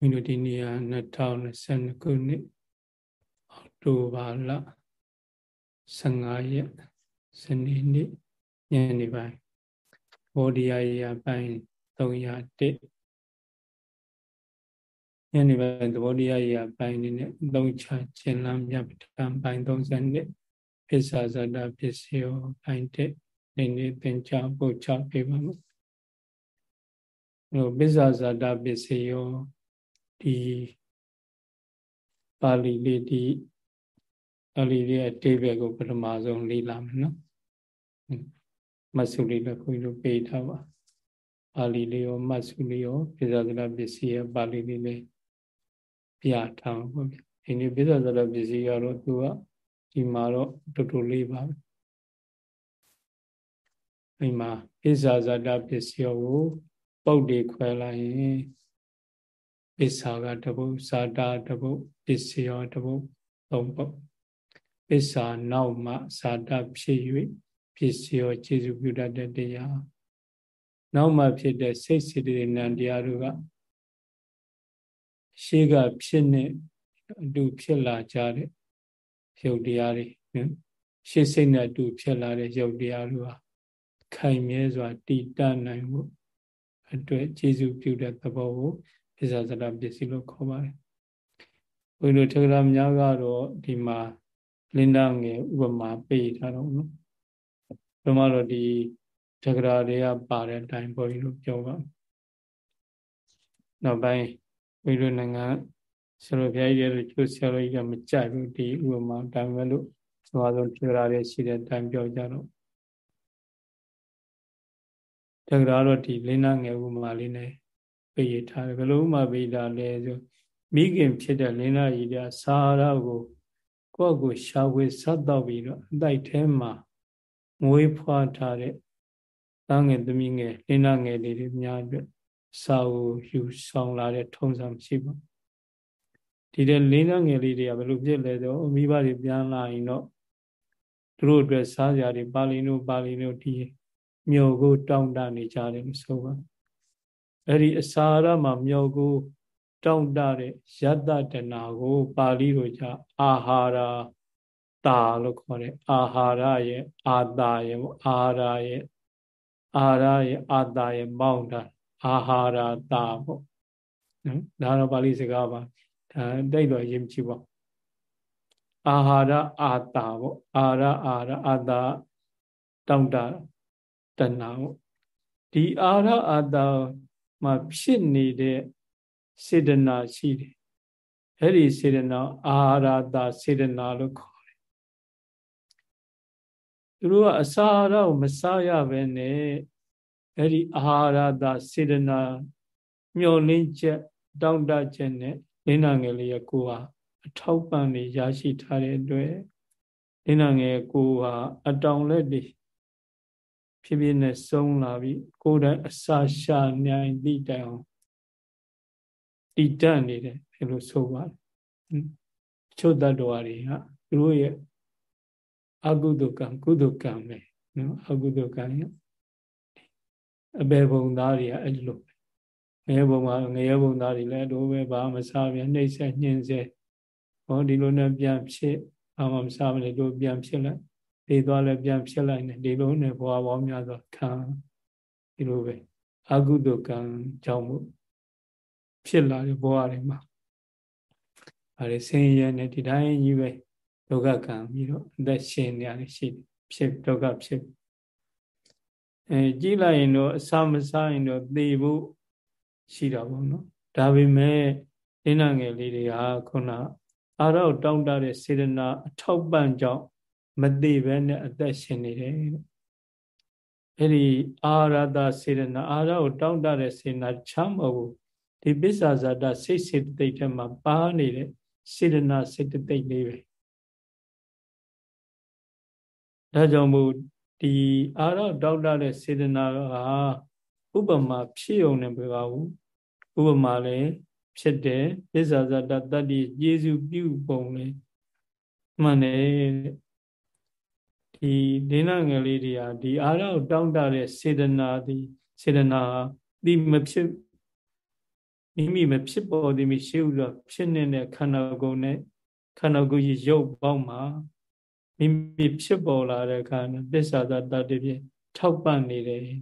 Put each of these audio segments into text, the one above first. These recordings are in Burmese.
မိတို့ဒီနေ့က2022ခုနှစ်အောက်တိုဘာလ15ရက်စနေနေ့ညနေပိုင်းဘောဓိယရာပိုင်း301ညနေပိုင်းသဘောတရားရာပိုင်းနေနဲ့သုံးချခြင်းလမ်းမြတ်ပဋ္ဌာန်းပိုင်း32ပစ္ဆာဇာတပစ္စယောပိုင်း1နေနေသင်္ချပို့ချပေးပါမယ်။အဲပစ္ဆာဇာတပစ္စယော ဒီပါဠိလေးဒီပါဠိလေးအတိပ္ပယ်ကိုပထမဆုံးလေ့လာမယ်နော်မဆုလေးလည်းခွင့်လို့ပေးထားပါပါဠိလေးရောမဆုလေးရောပိဇာသလပစ္စည်းရပါဠိလေးလေးပြထားပါဗျဒီနေ့ပိဇာသလပစ္စည်းကတော့သူကဒီမှာတော့တော်တော်လေးပါအိမ်မှာပိဇာဇာတပစ္စည်းကိုပုတ်တွေခွဲလိုက်ရင် ပစ္စာကတပုတ်ဇာတာတပုတ်ပစ္စယောတပုတ်သုံးပုတ်ပစ္စာနောက်မှဇာတာဖြစ်၍ပစ္စယောခြေစုပြုတတ်တဲ့တရားနောက်မှဖြစ်တဲ့စိတ်စေတနာတရားတို့ကရှေးကဖြစ်နေအတူဖြစ်လာကြတဲ့ရုပ်တရားတွေနော်ရှေးစိတ်နဲ့အတူဖြစ်လာတဲ့ရုပ်တရားတို့ဟာခိုင်မြဲစွာတည်တတ်နိုင်မှုအတွက်ခြေစုပြုတဲ့သဘောကို ပစ္ဆာစရပစ္စည်းလို့ခေါ်ပါတယ်ဘုန်းကြီးတို့ထေရများကတော့ဒီမှာလင်းနာငယ်ဥပမာပေးထားတော့နော်ဘုမတော့ဒီထေရတွေကပါတဲ့အတိုင်းဘုန်းကြီးတို့ပြောပါနောက်ပိုင်းဘုန်းကြီးတို့နိုင်ငံဆရာတော်ဘုရားကြီးတွေကျိုးဆရာတော်ကြီးကမကြိုက်ဘူးဒီဥပမာဒါပေမဲ့လို့သွားဆုံးထေရတွေရှိတဲ့အတိုင်းပြောကြတော့တက္ကရာတော့ဒီလင်းနာငယ်ဥမာလေးနဲ့ ပေးထားတယ်ဘယ်လိုမှပေးတာလဲဆိုမိခင်ဖြစ်တဲ့လင်းနာကြီးကစာရကိုကိုယ့်ကိုရှာဝေဆက်တော့ပြီးတော့အတိုက်ထဲမှာမွေးဖွားထားတဲ့သားငယ်သမီးငယ်လင်းနာငယ်လေးတွေများအတွက်စာကိုယူဆောင်လာတဲ့ထုံးစံရှိပါဒီတဲ့လင်းနာငယ်လေးတွေကဘယ်လိုဖြစ်လဲဆိုမိဘတွေပြန်လာရင်တော့သူတို့အတွက်စားစရာတွေပါဠိလိုပါဠိလိုဒီမြို့ကိုတောင်းတနေကြတယ်လို့ဆိုပါ အဲ့ဒီအစာရမှာမြောက်ကို တောင့်တတဲ့ယတ္တတနာကို ပါဠိလိုကြအာဟာရတာလို့ခေါ်တယ်အာဟာရရဲ့အာတာရဲ့အာဟာရရဲ့အာဟာရရဲ့အာတာရဲ့ပေါင်းတာအာဟာရတာပေါ့နော်ဒါတော့ပါဠိစကားပါဒါတိတ်တော့ရေးမကြည့်ပါအာဟာရအာတာပေါ့အာရအာရအာတာတောင့်တတဏပေါ့ဒီအာရအာတာ မှာဖြစ်နေတဲ့စေတနာရှိတယ်အဲ့ဒီစေတနာအာဟာရတာစေတနာလို့ခေါ်တယ်သူတို့ကအစာရကိုမစားရဘဲနဲ့အဲ့ဒီအာဟာရတာစေတနာမျောလင်းချက်တောင့်တချက်နဲ့လင်းနာငယ်လေးရဲ့ကိုဟာအထောက်ပံ့နေရရှိထားတဲ့အတွက်လင်းနာငယ်ကိုဟာအတောင်လက်တွေ ဖြည်းဖြည်းနဲ့ဆုံးလာပြီးကိုယ်တိုင်အစာရှာနိုင်သည့်တိုင်အောင်တည်တတ်နေတယ်ဒီလိုဆိုပါတယ်ချုပ်တတ္တဝါတွေကသူတို့ရဲ့အကုသိုလ်ကံကုသိုလ်ကံပဲနော်အကုသိုလ်ကံရအပေဘုံသားတွေကအဲ့လိုငရဲဘုံမှာငရဲဘုံသားတွေလည်းတို့ပဲဘာမစားပြန်နှိမ့်ဆက်ညှင်းဆက်ဟောဒီလိုနဲ့ပြန်ဖြစ်ဘာမှမစားမလဲတို့ပြန်ဖြစ်လိုက် တည်သွားလည်းပြန်ဖြစ်လိုက်နေဒီလိုနဲ့ဘဝပေါင်းများစွာခံဒီလိုပဲအကုသိုလ်ကံကြောင့်မို့ဖြစ်လာတဲ့ဘဝတွေမှာအဲဒီဆင်းရဲနဲ့ဒီတိုင်းကြီးပဲဒုက္ခကံပြီးတော့အသက်ရှင်နေရတယ်ရှိတယ်ဖြစ်ဒုက္ခဖြစ်အဲကြည့်လိုက်ရင်တော့အစာမစားရင်တော့သေဖို့ရှိတာပေါ့နော်ဒါပေမဲ့ဒိနာငယ်လေးတွေကခုနအာရောတောင်းတတဲ့စေတနာအထောက်ပံ့ကြောင့် မသေးပဲနဲ့အသက်ရှင်နေတယ်အဲ့ဒီအာရတာစေရနာအာရကိုတောင်းတတဲ့စေနာချမ်းမဟုတ်ဒီပစ္ဆာဇာတစိတ်စေတသိက်ထဲမှာပါနေတဲ့စေရနာစေတသိက်လေးပဲဒါကြောင့်မို့ဒီအာရတောင်းတတဲ့စေတနာကဥပမာဖြစ်ုံနဲ့ပြောပါဘူးဥပမာလည်းဖြစ်တယ်ပစ္ဆာဇာတတတ္တိယေစုပြုပုံလေမှန်တယ် ဒီဒိနာငယ်လေးတွေကဒီအာရကိုတောင်းတတဲ့စေတနာဒီစေတနာဒီမဖြစ်မိမိမဖြစ်ပေါ်သည်မရှိဘူးတော့ဖြစ်နေတဲ့ခန္ဓာကိုယ်နဲ့ခန္ဓာကိုယ်ကြီးရုပ်ပေါင်းမှာမိမိဖြစ်ပေါ်လာတဲ့အခါပစ္ဆာသတ္တတည်းထောက်ပံ့နေတယ်ဒီ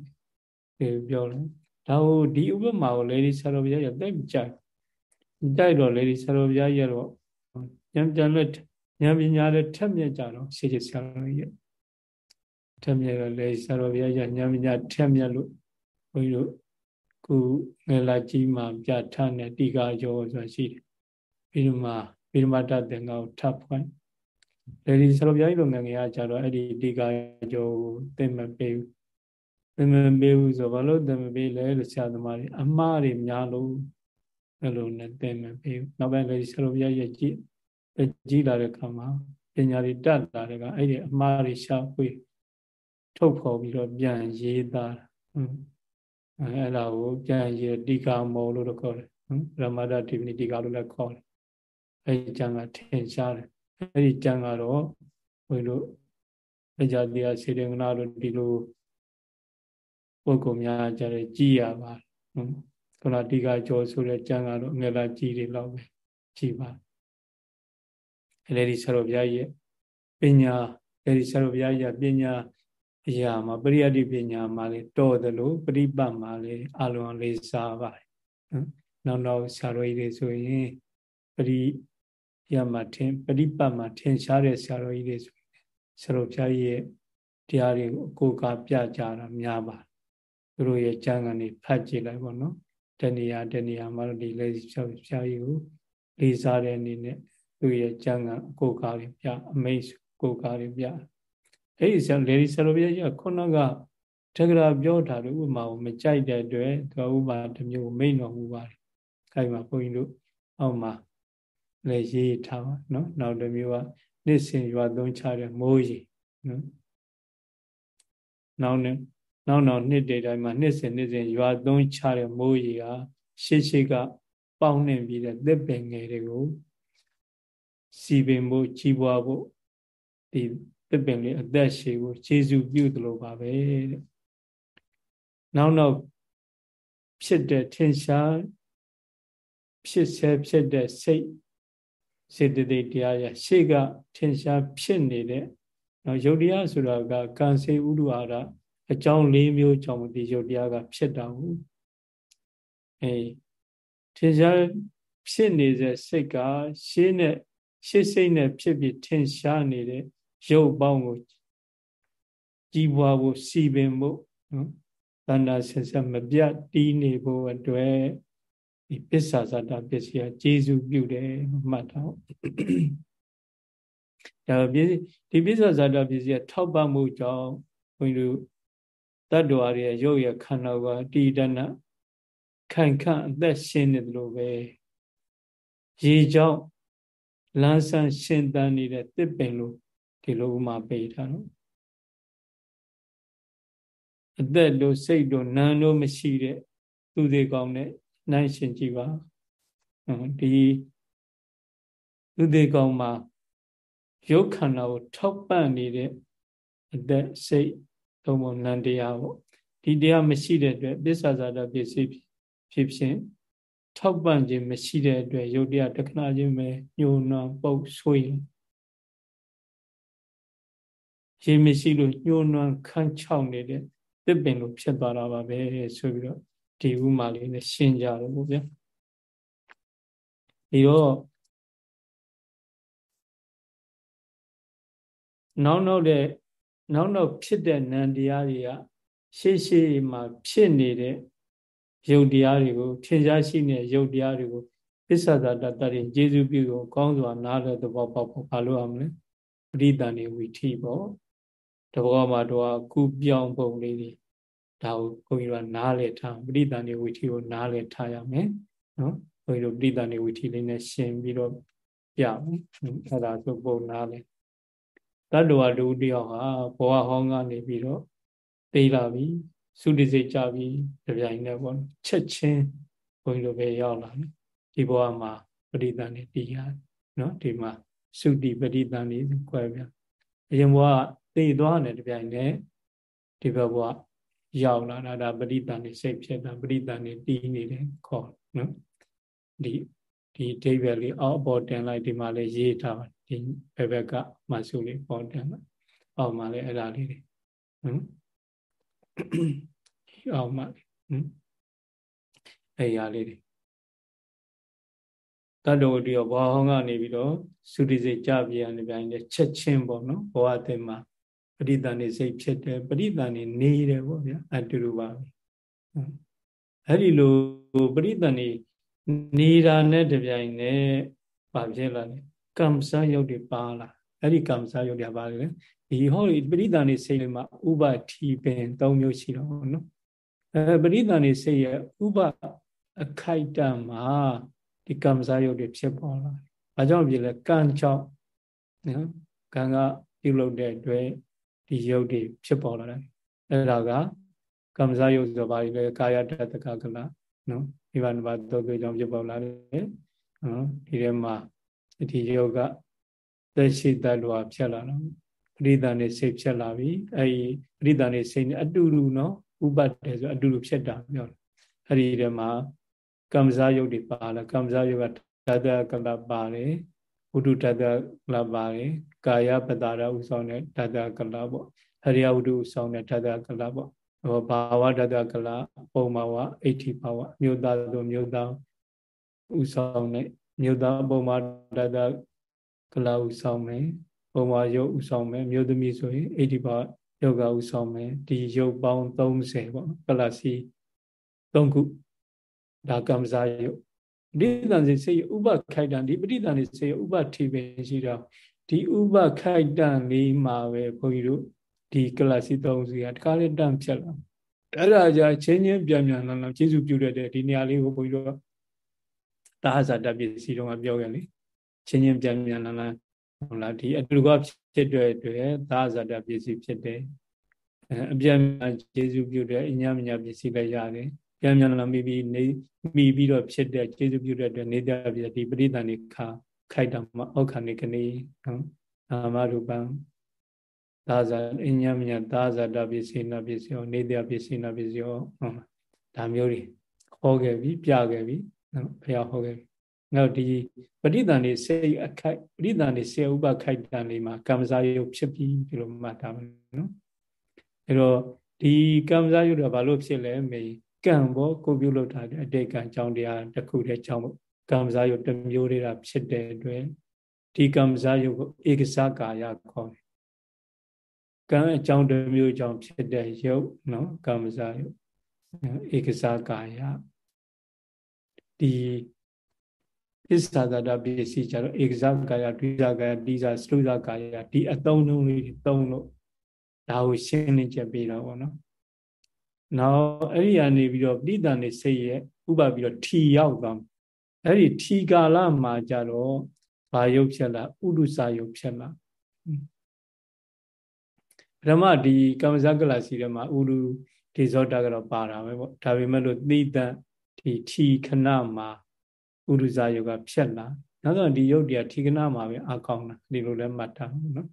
ပြောလို့ဒါဟိုဒီဥပမာကိုလေဒီဆရာတော်ဘုရားရတိတ်မကြိုက်တိုက်တော့လေဒီဆရာတော်ဘုရားရတော့ဉာဏ်ပြန်လက် ဉာဏ်ပညာလည်းထက်မြက်ကြတော့ရှေ့ရှေ့ဆရာတော်ကြီးထက်မြက်တော့လေဆရာတော်ဘုရားရဉာဏ်ပညာထက်မြက်လို့ဘုန်းကြီးတို့ခုငယ်လာကြီးမှာပြဋ္ဌာန်းတဲ့တိကာကျော်ဆိုတာရှိတယ်ပြီးတော့မှပြီးတော့မှတတ်တဲ့ငါ့ကိုထပ်ဖွင့်လေဒီဆရာတော်ဘုရားကြီးလိုငယ်ငယ်ကကြတော့အဲ့ဒီတိကာကျော်ကိုသင်မပေးဘူးသင်မပေးဘူးဆိုဘာလို့သင်မပေးလဲလို့ဆရာသမားတွေအမှားတွေများလို့အဲ့လိုနဲ့သင်မပေးဘူးနောက်ပိုင်းလေဒီဆရာတော်ဘုရားရဲ့ကြည့် ကြည့်လာတဲ့အခါမှာပညာတွေတတ်လာတဲ့ကအဲ့ဒီအမှားတွေရှာဖွေထုတ်ဖော်ပြီးတော့ပြန်ရေးသားအဲ့ဒါကိုပြန်ရေးတိကာမောလို့တော့ခေါ်တယ်ရမဒတိပနိတိကာလို့လည်းခေါ်တယ်အဲ့ဒီကျမ်းကထင်ရှားတယ်အဲ့ဒီကျမ်းကတော့ဘုန်းတို့အကြတရားစေတငနာလို့ဒီလိုပုဂ္ဂိုလ်များကြတယ်ကြည်ရပါတယ်ခုနတိကာကျော်ဆိုတဲ့ကျမ်းကတော့ငယ်လာကြည်တွေလောက်ပဲကြည်ပါ အဲ့ဒီဆရာတော်ဘုရားရဲ့ပညာအဲ့ဒီဆရာတော်ဘုရားရဲ့ပညာအရာမှာပရိယတ္တိပညာမှာလေတော်တယ်လို့ပရိပတ်မှာလေအလုံးလေးစားပါတယ်နော်နောက်နောက်ဆရာတော်ကြီးတွေဆိုရင်ပရိယမှာထင်ပရိပတ်မှာထင်ရှားတဲ့ဆရာတော်ကြီးတွေဆိုရင်ဆရာတော်ဘုရားရဲ့တရားတွေကိုအကိုကားပြကြတာများပါသူတို့ရဲ့ကျမ်းကနေဖတ်ကြည့်လိုက်ပေါ့နော်တဏှာတဏှာမှာဒီလေဆရာဘုရားကြီးကိုလေးစားတဲ့အနေနဲ့ သူရဲ့ကျမ်းကအကိုကားတွေပြအမိတ်ကိုကားတွေပြအဲ့ဒီဆရာလေဒီဆရာတော်ဘုရားကြီးကခုနကတက္ကရာပြောတာလို့ဥပမာကိုမကြိုက်တဲ့အတွက်သူဥပမာတစ်မျိုးမိန်တော်မူပါတယ်။ခိုင်မှာဘုန်းကြီးတို့အောက်မှာလည်းရေးထားပါနော်။နောက်တစ်မျိုးကနှစ်စဉ်ရွာသွန်းချတဲ့မိုးရီနော်။နောက်နဲ့နောက်နောက်နှစ်တည်းတိုင်းမှာနှစ်စဉ်နှစ်စဉ်ရွာသွန်းချတဲ့မိုးရီကရှေ့ရှေ့ကပေါင်းနှင်ပြီးတဲ့သစ်ပင်ငယ်တွေကို စီပင်ဖို့ကြီးပွားဖို့ဒီသစ်ပင်လေးအသက်ရှည်ဖို့ခြေစုပြုသလိုပါပဲတဲ့နောက်နောက်ဖြစ်တဲ့ထင်ရှားဖြစ်ဆဲဖြစ်တဲ့စိတ်စေတသိက်တရားရရှေ့ကထင်ရှားဖြစ်နေတဲ့နော်ယုတ်တရားဆိုတာကကံစေဥဒ္ဓအာရအကြောင်း၄မျိုးကြောင့်ဒီယုတ်တရားကဖြစ်တာဟုတ်အဲထင်ရှားဖြစ်နေတဲ့စိတ်ကရှေ့နဲ့ ရှေ့စိတ်နဲ့ဖြစ်ပြီးထင်ရှားနေတဲ့ရုပ်ပေါင်းကိုကြီးပွားဖို့စီပင်ဖို့နော်တဏ္ဍာဆက်ဆက်မပြတ်တီးနေဖို့အတွက်ဒီပစ္ဆာဇတာပစ္စည်းကကျေစုပြုတယ်မှတ်တော့ဒါပစ္စည်းဒီပစ္ဆာဇတာပစ္စည်းကထောက်ပံ့မှုကြောင့်ဘုန်းကြီးတို့တတ္တဝါရဲ့ရုပ်ရခန္ဓာကတိဒနာခိုင်ခန့်အသက်ရှင်နေတယ်လို့ပဲရေကြောင့် လန်းဆန်းရှင်သန်နေတဲ့တစ်ပင်လို့ဒီလိုဥမာပေးထားတော့အသက်လို့စိတ်လို့နာမ်လို့မရှိတဲ့သူတွေကောင်းတဲ့နိုင်ရှင်ကြည်ပါဒီသူတွေကောင်းမှာရုပ်ခန္ဓာကိုထောက်ပံ့နေတဲ့အသက်စိတ်သုံးပုံနံတရားပေါ့ဒီတရားမရှိတဲ့အတွက်ပစ္ဆာဇာတပစ္စည်းဖြစ်ဖြစ် ထောက်ပံ့ခြင်းမရှိတဲ့အတွက်ယုတ်တရားတခဏချင်းပဲညှိုးနှောပုတ်ဆွေးရေမရှိလို့ညှိုးနှောခန်းချောက်နေတဲ့တစ်ပင်လိုဖြစ်သွားတာပါပဲဆိုပြီးတော့ဒီဥမာလေးနဲ့ရှင်းကြတော့ဗောဗျာဒီတော့နောက်နောက်တဲ့နောက်နောက်ဖြစ်တဲ့နံတရားတွေကရှေ့ရှေ့မှာဖြစ်နေတဲ့ ရုပ်တရားတွေကိုထင်ရှားရှိနေတဲ့ရုပ်တရားတွေကိုပစ္ဆဒတတရင်ကျေစုပြုကိုကောင်းစွာနားလည်သဘောပေါက်ဖို့ဘာလို့အောင်လဲပရိသန်နေဝီထီပေါ့တဘောမှာတော့ကုပြောင်းပုံလေးတွေဒါကိုဘုန်းကြီးကနားလည်ထားပရိသန်နေဝီထီကိုနားလည်ထားရမယ်နော်ဘုန်းကြီးတို့ပရိသန်နေဝီထီလေးနဲ့ရှင်းပြီးတော့ပြမယ်အဲ့ဒါဆိုပုံနားလည်တတ္တဝါတူတယောက်ဟာဘဝဟောင်းကနေပြီးတော့သိလာပြီ သုတိစိတ်ကြပြီကြပြိုင်နဲ့ပေါ့ချက်ချင်းဘုန်းကြီးတို့ပဲရောက်လာတယ်ဒီဘဝမှာပရိသန်နေတည်ရနော်ဒီမှာသုတိပရိသန်နေခွဲပြအရင်ဘဝသိသွားတယ်ကြပြိုင်နဲ့ဒီဘဝရောက်လာတာဒါပရိသန်နေစိတ်ဖြစ်တာပရိသန်နေတည်နေတယ်ခေါ်နော်ဒီဒီဒိဗယ်လေးအောက်အပေါ်တင်လိုက်ဒီမှာလေးရေးထားပါဒီဘက်ဘက်ကမဆုလေးပေါ်တင်လိုက်အောက်မှာလေးအဲ့ဒါလေးတွေနော် အောက်မှာဟင်အဲ့ရလေးတွေတတ္တဝတိရောဘောဟောင်းကနေပြီးတော့သုတိစိတ်ကြပြရနေပြန်တယ်ချက်ချင်းပေါ့နော်ဘဝအသင်မှာပရိသန်နေစိတ်ဖြစ်တယ်ပရိသန်နေနေတယ်ပေါ့ဗျာအတူတူပါပဲအဲ့ဒီလိုပရိသန်နေနေတာနဲ့တပြိုင်နက်ဘာဖြစ်လာလဲကမ္မစယုတ်တွေပါလာအဲ့ဒီကမ္မစယုတ်တွေပါလေ ဒီဟောဒီပရိသန်နေစိတ်လေးမှာဥပထီပင်၃မျိုးရှိတော့နော်အဲပရိသန်နေစိတ်ရဲ့ဥပအခိုက်တံမှာဒီကမ္မစယုတ်တွေဖြစ်ပေါ်လာဘာကြောင့်ဖြစ်လဲကံကြောင့်နော်ကံကပြုလုပ်တဲ့အတွက်ဒီယုတ်တွေဖြစ်ပေါ်လာတယ်အဲ့ဒါကကမ္မဇယုတ်ဆိုပါလေကာယတတကကလနော်ဒီဘာနဘာသောသွေးကြောင့်ဖြစ်ပေါ်လာတယ်နော်ဒီထဲမှာဒီယုတ်ကသက်ရှိတတ်လို့ဖြစ်လာတော့ ပရိသန်နေစိတ်ဖြစ်လာပြီအဲ့ဒီပရိသန်နေစိတ်နဲ့အတူတူနော်ဥပတ်တယ်ဆိုအတူတူဖြစ်တာပြောတယ်အဲ့ဒီထဲမှာကမ္မဇယုတ်တွေပါလာကမ္မဇယုတ်ကတတကလပါတယ်ဝုဒ္ဓတတကလပါတယ်ကာယပတာရဥဆောင်တဲ့တတကလပေါ့ဟရိယဝုဒ္ဓဥဆောင်တဲ့တတကလပေါ့ဟောဘာဝတတကလပုံမာဝအဋ္ဌိဘာဝမြို့သားတို့မြို့သားဥဆောင်တဲ့မြို့သားပုံမာတတကလဥဆောင်မယ် ပုံမာယုတ်ဥဆောင်မယ်မြို့သမီးဆိုရင်အဋ္ဌိဘာယောဂဥဆောင်မယ်ဒီယုတ်ပေါင်း30ပေါ့ကလစီ3ခုဒါကမ္မဇာယုတ်ပဋိသန္ဓေစေဥပခိုက်တံဒီပဋိသန္ဓေစေဥပထိပဲရှိတော့ဒီဥပခိုက်တံလေးမှာပဲဘုန်းကြီးတို့ဒီကလစီသုံးစီကတခါလေးတန့်ဖြတ်လာအဲ့ဒါကြချင်းချင်းပြန်ပြန်လာလာကျေစုပြုတဲ့ဒီနေရာလေးကိုဘုန်းကြီးတို့သာဟဇာတပစ္စည်းတော့ပြောခဲ့လေချင်းချင်းပြန်ပြန်လာလာ ဟုတ်လားဒီအတူကဖြစ်တဲ့အတွက်သာဟဇာတပစ္စည်းဖြစ်တယ်အပြန်ကျေစုပြုတဲ့အညမညာပစ္စည်းလည်းရတယ်ပြန်ပြန်လာမိပြီးနေမိပြီးတော့ဖြစ်တဲ့ကျေစုပြုတဲ့အတွက်နေတဲ့ပြဒီပရိသန်နေခါခိုက်တာမှအောက်ခဏနေကနေနော်အာမရူပံသာဇာအညမညာသာဇာတပစ္စေနာပစ္စယောနေတဲ့ပစ္စေနာပစ္စယောဟုတ်ဒါမျိုးတွေဟောခဲ့ပြီပြခဲ့ပြီနော်ဘုရားဟောခဲ့ပြီ နောက်ဒီပရိသန်နေစေအခိုက်ပရိသန်နေစေဥပခိုက်တန်လေးမှာကမ္မဇာယုတ်ဖြစ်ပြီဒီလိုမှတ်ထားမယ်နော်အဲတော့ဒီကမ္မဇာယုတ်ကဘာလို့ဖြစ်လဲမေးကံဘောကိုပြုလုပ်တာတဲ့အတိတ်ကံကြောင့်တရားတစ်ခုတည်းကြောင့်ကံစားယုတ်တစ်မျိုးတည်းတာဖြစ်တဲ့အတွက်ဒီကံစားယုတ်ကိုဧကစကာယခေါ်တယ်ကံအကြောင်းတစ်မျိုးကြောင့်ဖြစ်တဲ့ယုတ်နော်ကံစားယုတ်ဧကစကာယဒီ ပစ္ဆာကတာပစ္စည်းကြတော့ဧကစကာယဒွိဇကာယတိဇာစတုဇကာယဒီအသုံးလုံးလေးသုံးလို့ဒါကိုရှင်းလင်းချက်ပေးတာပေါ့နော်နောက်အဲ့ဒီကနေပြီးတော့ပိဋကနေစိတ်ရဲ့ဥပပြီးတော့ထီရောက်သွားအဲ့ဒီထီကာလမှာကြတော့ဘာယုတ်ဖြစ်လာဥဒုစာယုတ်ဖြစ်လာပထမဒီကမ္မဇကလစီထဲမှာဥဒုဒီဇောတာကတော့ပါတာပဲပေါ့ဒါပေမဲ့လို့သိတဒီထီခဏမှာ ဥဒုစာယုတ်ကဖြစ်လာနောက်တော့ဒီယုတ်တရားထီခဏမှာပဲအကောင်းတာဒီလိုလဲမှတ်တာနော်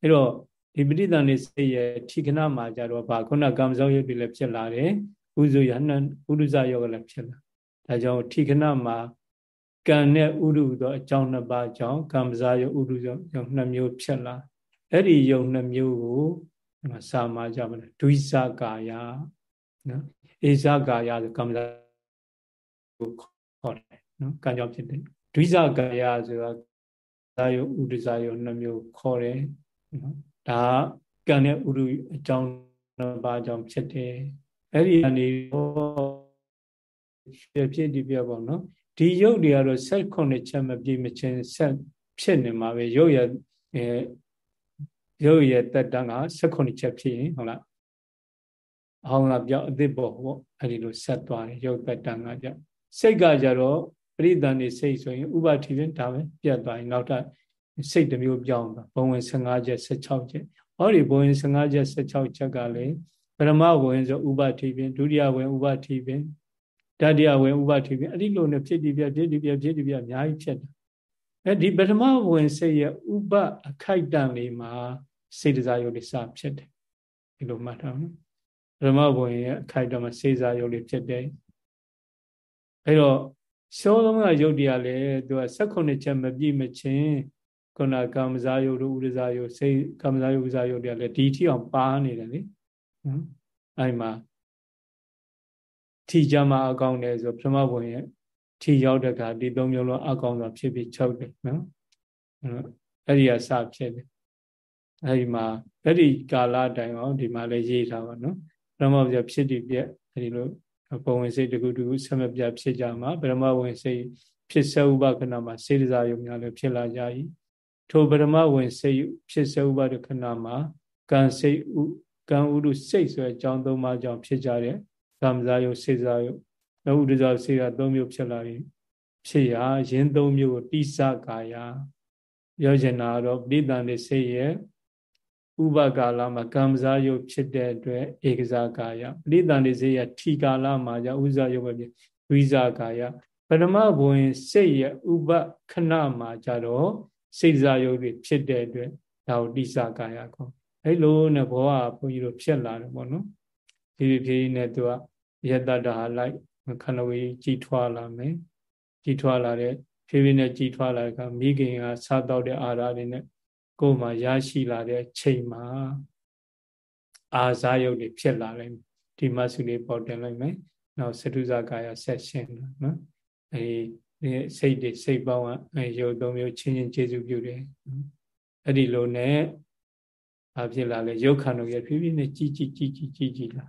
အဲ့တော့ဒီပဋိသန္ဓေစိတ်ရဲ့ထိခဏမှာကြတော့ဗာခုနကံစောရုပ်တွေလည်းဖြစ်လာတယ်ဥဇုယဟနဥဒုဇယောကလည်းဖြစ်လာဒါကြောင့်ထိခဏမှာကံနဲ့ဥဒုသောအကြောင်းနှစ်ပါးကြောင့်ကံဇာယဥဒုဇယောနှစ်မျိုးဖြစ်လာအဲ့ဒီယုံနှစ်မျိုးကိုစာမှာကြပါလေဒွိဇကာယနော်ဧဇကာယဆိုကံဇာကိုခေါ်တယ် နော်ကံကြောင့်ဖြစ်တယ်ဒွိဇကာယဆိုတာဇာယဥဒုဇယောနှစ်မျိုးခေါ်တယ်နော်ဒါကံနဲ့ဥရုအကြောင်းနှစ်ပါးကြောင့်ဖြစ်တယ်အဲ့ဒီအနေဖြစ်ဖြစ်ဒီပြပေါ့နော်ဒီရုပ်တွေကတော့ဆက်ခုနှစ်ချက်မပြည့်မချင်းဆက်ဖြစ်နေမှာပဲရုပ်ရအဲရုပ်ရတက်တန်းကဆက်ခုနှစ်ချက်ဖြစ်ရင်ဟုတ်လားအောင်လာပြောင်းအသစ်ပေါ့ပေါ့အဲ့ဒီလိုဆက်သွားတယ်ရုပ်တက်တန်းကကြစိတ်ကကြတော့ ပရိသန်နေစိတ်ဆိုရင်ဥပတိပင်ဒါပဲပြတ်သွားရင်နောက်ထပ်စိတ်တစ်မျိုးပြောင်းတာဘဝင်15ချက်16ချက်ဟောဒီဘဝင်15ချက်16ချက်ကလည်းပရမဝင်ဆိုဥပတိပင်ဒုတိယဝင်ဥပတိပင်တတိယဝင်ဥပတိပင်အဲ့ဒီလိုနဲ့ဖြစ်တည်ပြဖြစ်တည်ပြဖြစ်တည်ပြအများကြီးဖြစ်တာအဲဒီပထမဝင်စိတ်ရဲ့ဥပအခိုက်တန်လေးမှာစေတစားယုတ်လေးစဖြစ်တယ်ဒီလိုမှတ်ထားနော်ပထမဝင်ရဲ့အခိုက်တန်မှာစေစားယုတ်လေးဖြစ်တယ်အဲတော့ ရှောလုံးကယုတ်တရားလေသူက16ချက်မပြည့်မချင်းခုနကာမဇာယုတ်တို့ဥဒဇာယုတ်စိတ်ကာမဇာယုတ်ဥဒဇာယုတ်တရားလေဒီထိအောင်ပါနေတယ်လေနော်အဲ့မှာထီကြမှာအကောင်းတယ်ဆိုပထမဘုံရဲ့ထီရောက်တဲ့အခါဒီသုံးမျိုးလုံးအကောင်းစွာဖြစ်ပြီးချုပ်တယ်နော်အဲ့ဒီကစဖြစ်တယ်အဲ့ဒီမှာအဲ့ဒီကာလတိုင်အောင်ဒီမှာလည်းရေးထားပါနော်ပထမပြဖြစ်တည်ပြက်အဲ့ဒီလို ဘဝင်စိတ်တခုတခုဆက်မပြတ်ဖြစ်ကြမှာပထမဝင်စိတ်ဖြစ်စေဥပခဏမှာစေတစာယုံများလည်းဖြစ်လာကြ၏ထိုပထမဝင်စိတ်ဖြစ်စေဥပဒခဏမှာကံစိတ်ဥကံဥဒုစိတ်ဆိုတဲ့အကြောင်းသုံးပါးကြောင့်ဖြစ်ကြတဲ့ကာမဇာယုစေတစာယုနဝုဒဇာစေတသုံးမျိုးဖြစ်လာပြီဖြစ်ရာယင်းသုံးမျိုးကိုတိစကာယပြောချင်တာတော့ပိဋကံနေစိတ်ရဲ့ ဥပကာလမှာကံစားယုတ်ဖြစ်တဲ့အတွက်ဧကစားကာယပဋိသန္ဓေစေယထီကာလမှာじゃဥဇာယုတ်ပဲဖြစ်ဝိဇာကာယပရမဘဝင်စိတ်ရဲ့ဥပခဏမှာကြတော့စိတ်စားယုတ်ဖြစ်တဲ့အတွက်ဒါကိုတိစကာယခေါ်အဲ့လိုနဲ့ဘောကဘုန်းကြီးတို့ဖြစ်လာတယ်ပေါ့နော်ဒီဖြည်းနဲ့သူကယတတဟာလိုက်ခဏဝေးကြီးထွားလာမယ်ကြီးထွားလာတဲ့ဖြည်းဖြည်းနဲ့ကြီးထွားလာတဲ့အခါမိခင်ကစားတော့တဲ့အာဟာရတွေနဲ့ ကိုယ်မှာရရှိလာတဲ့ချိန်မှာအာဇာယုတ်တွေဖြစ်လာလိမ့်မယ်ဒီမဆုလေးပေါ်တင်လိုက်မယ်နောက်စတုဇကာယဆက်ရှင်းတာနော်အဲဒီစိတ်တွေစိတ်ပေါင်းကရုပ်သုံးမျိုးချင်းချင်းကျေစုပြုတယ်အဲ့ဒီလိုနဲ့ဘာဖြစ်လာလဲရုပ်ခန္ဓာရဲ့ဖြည်းဖြည်းနဲ့ကြီးကြီးကြီးကြီးကြီးကြီးလာ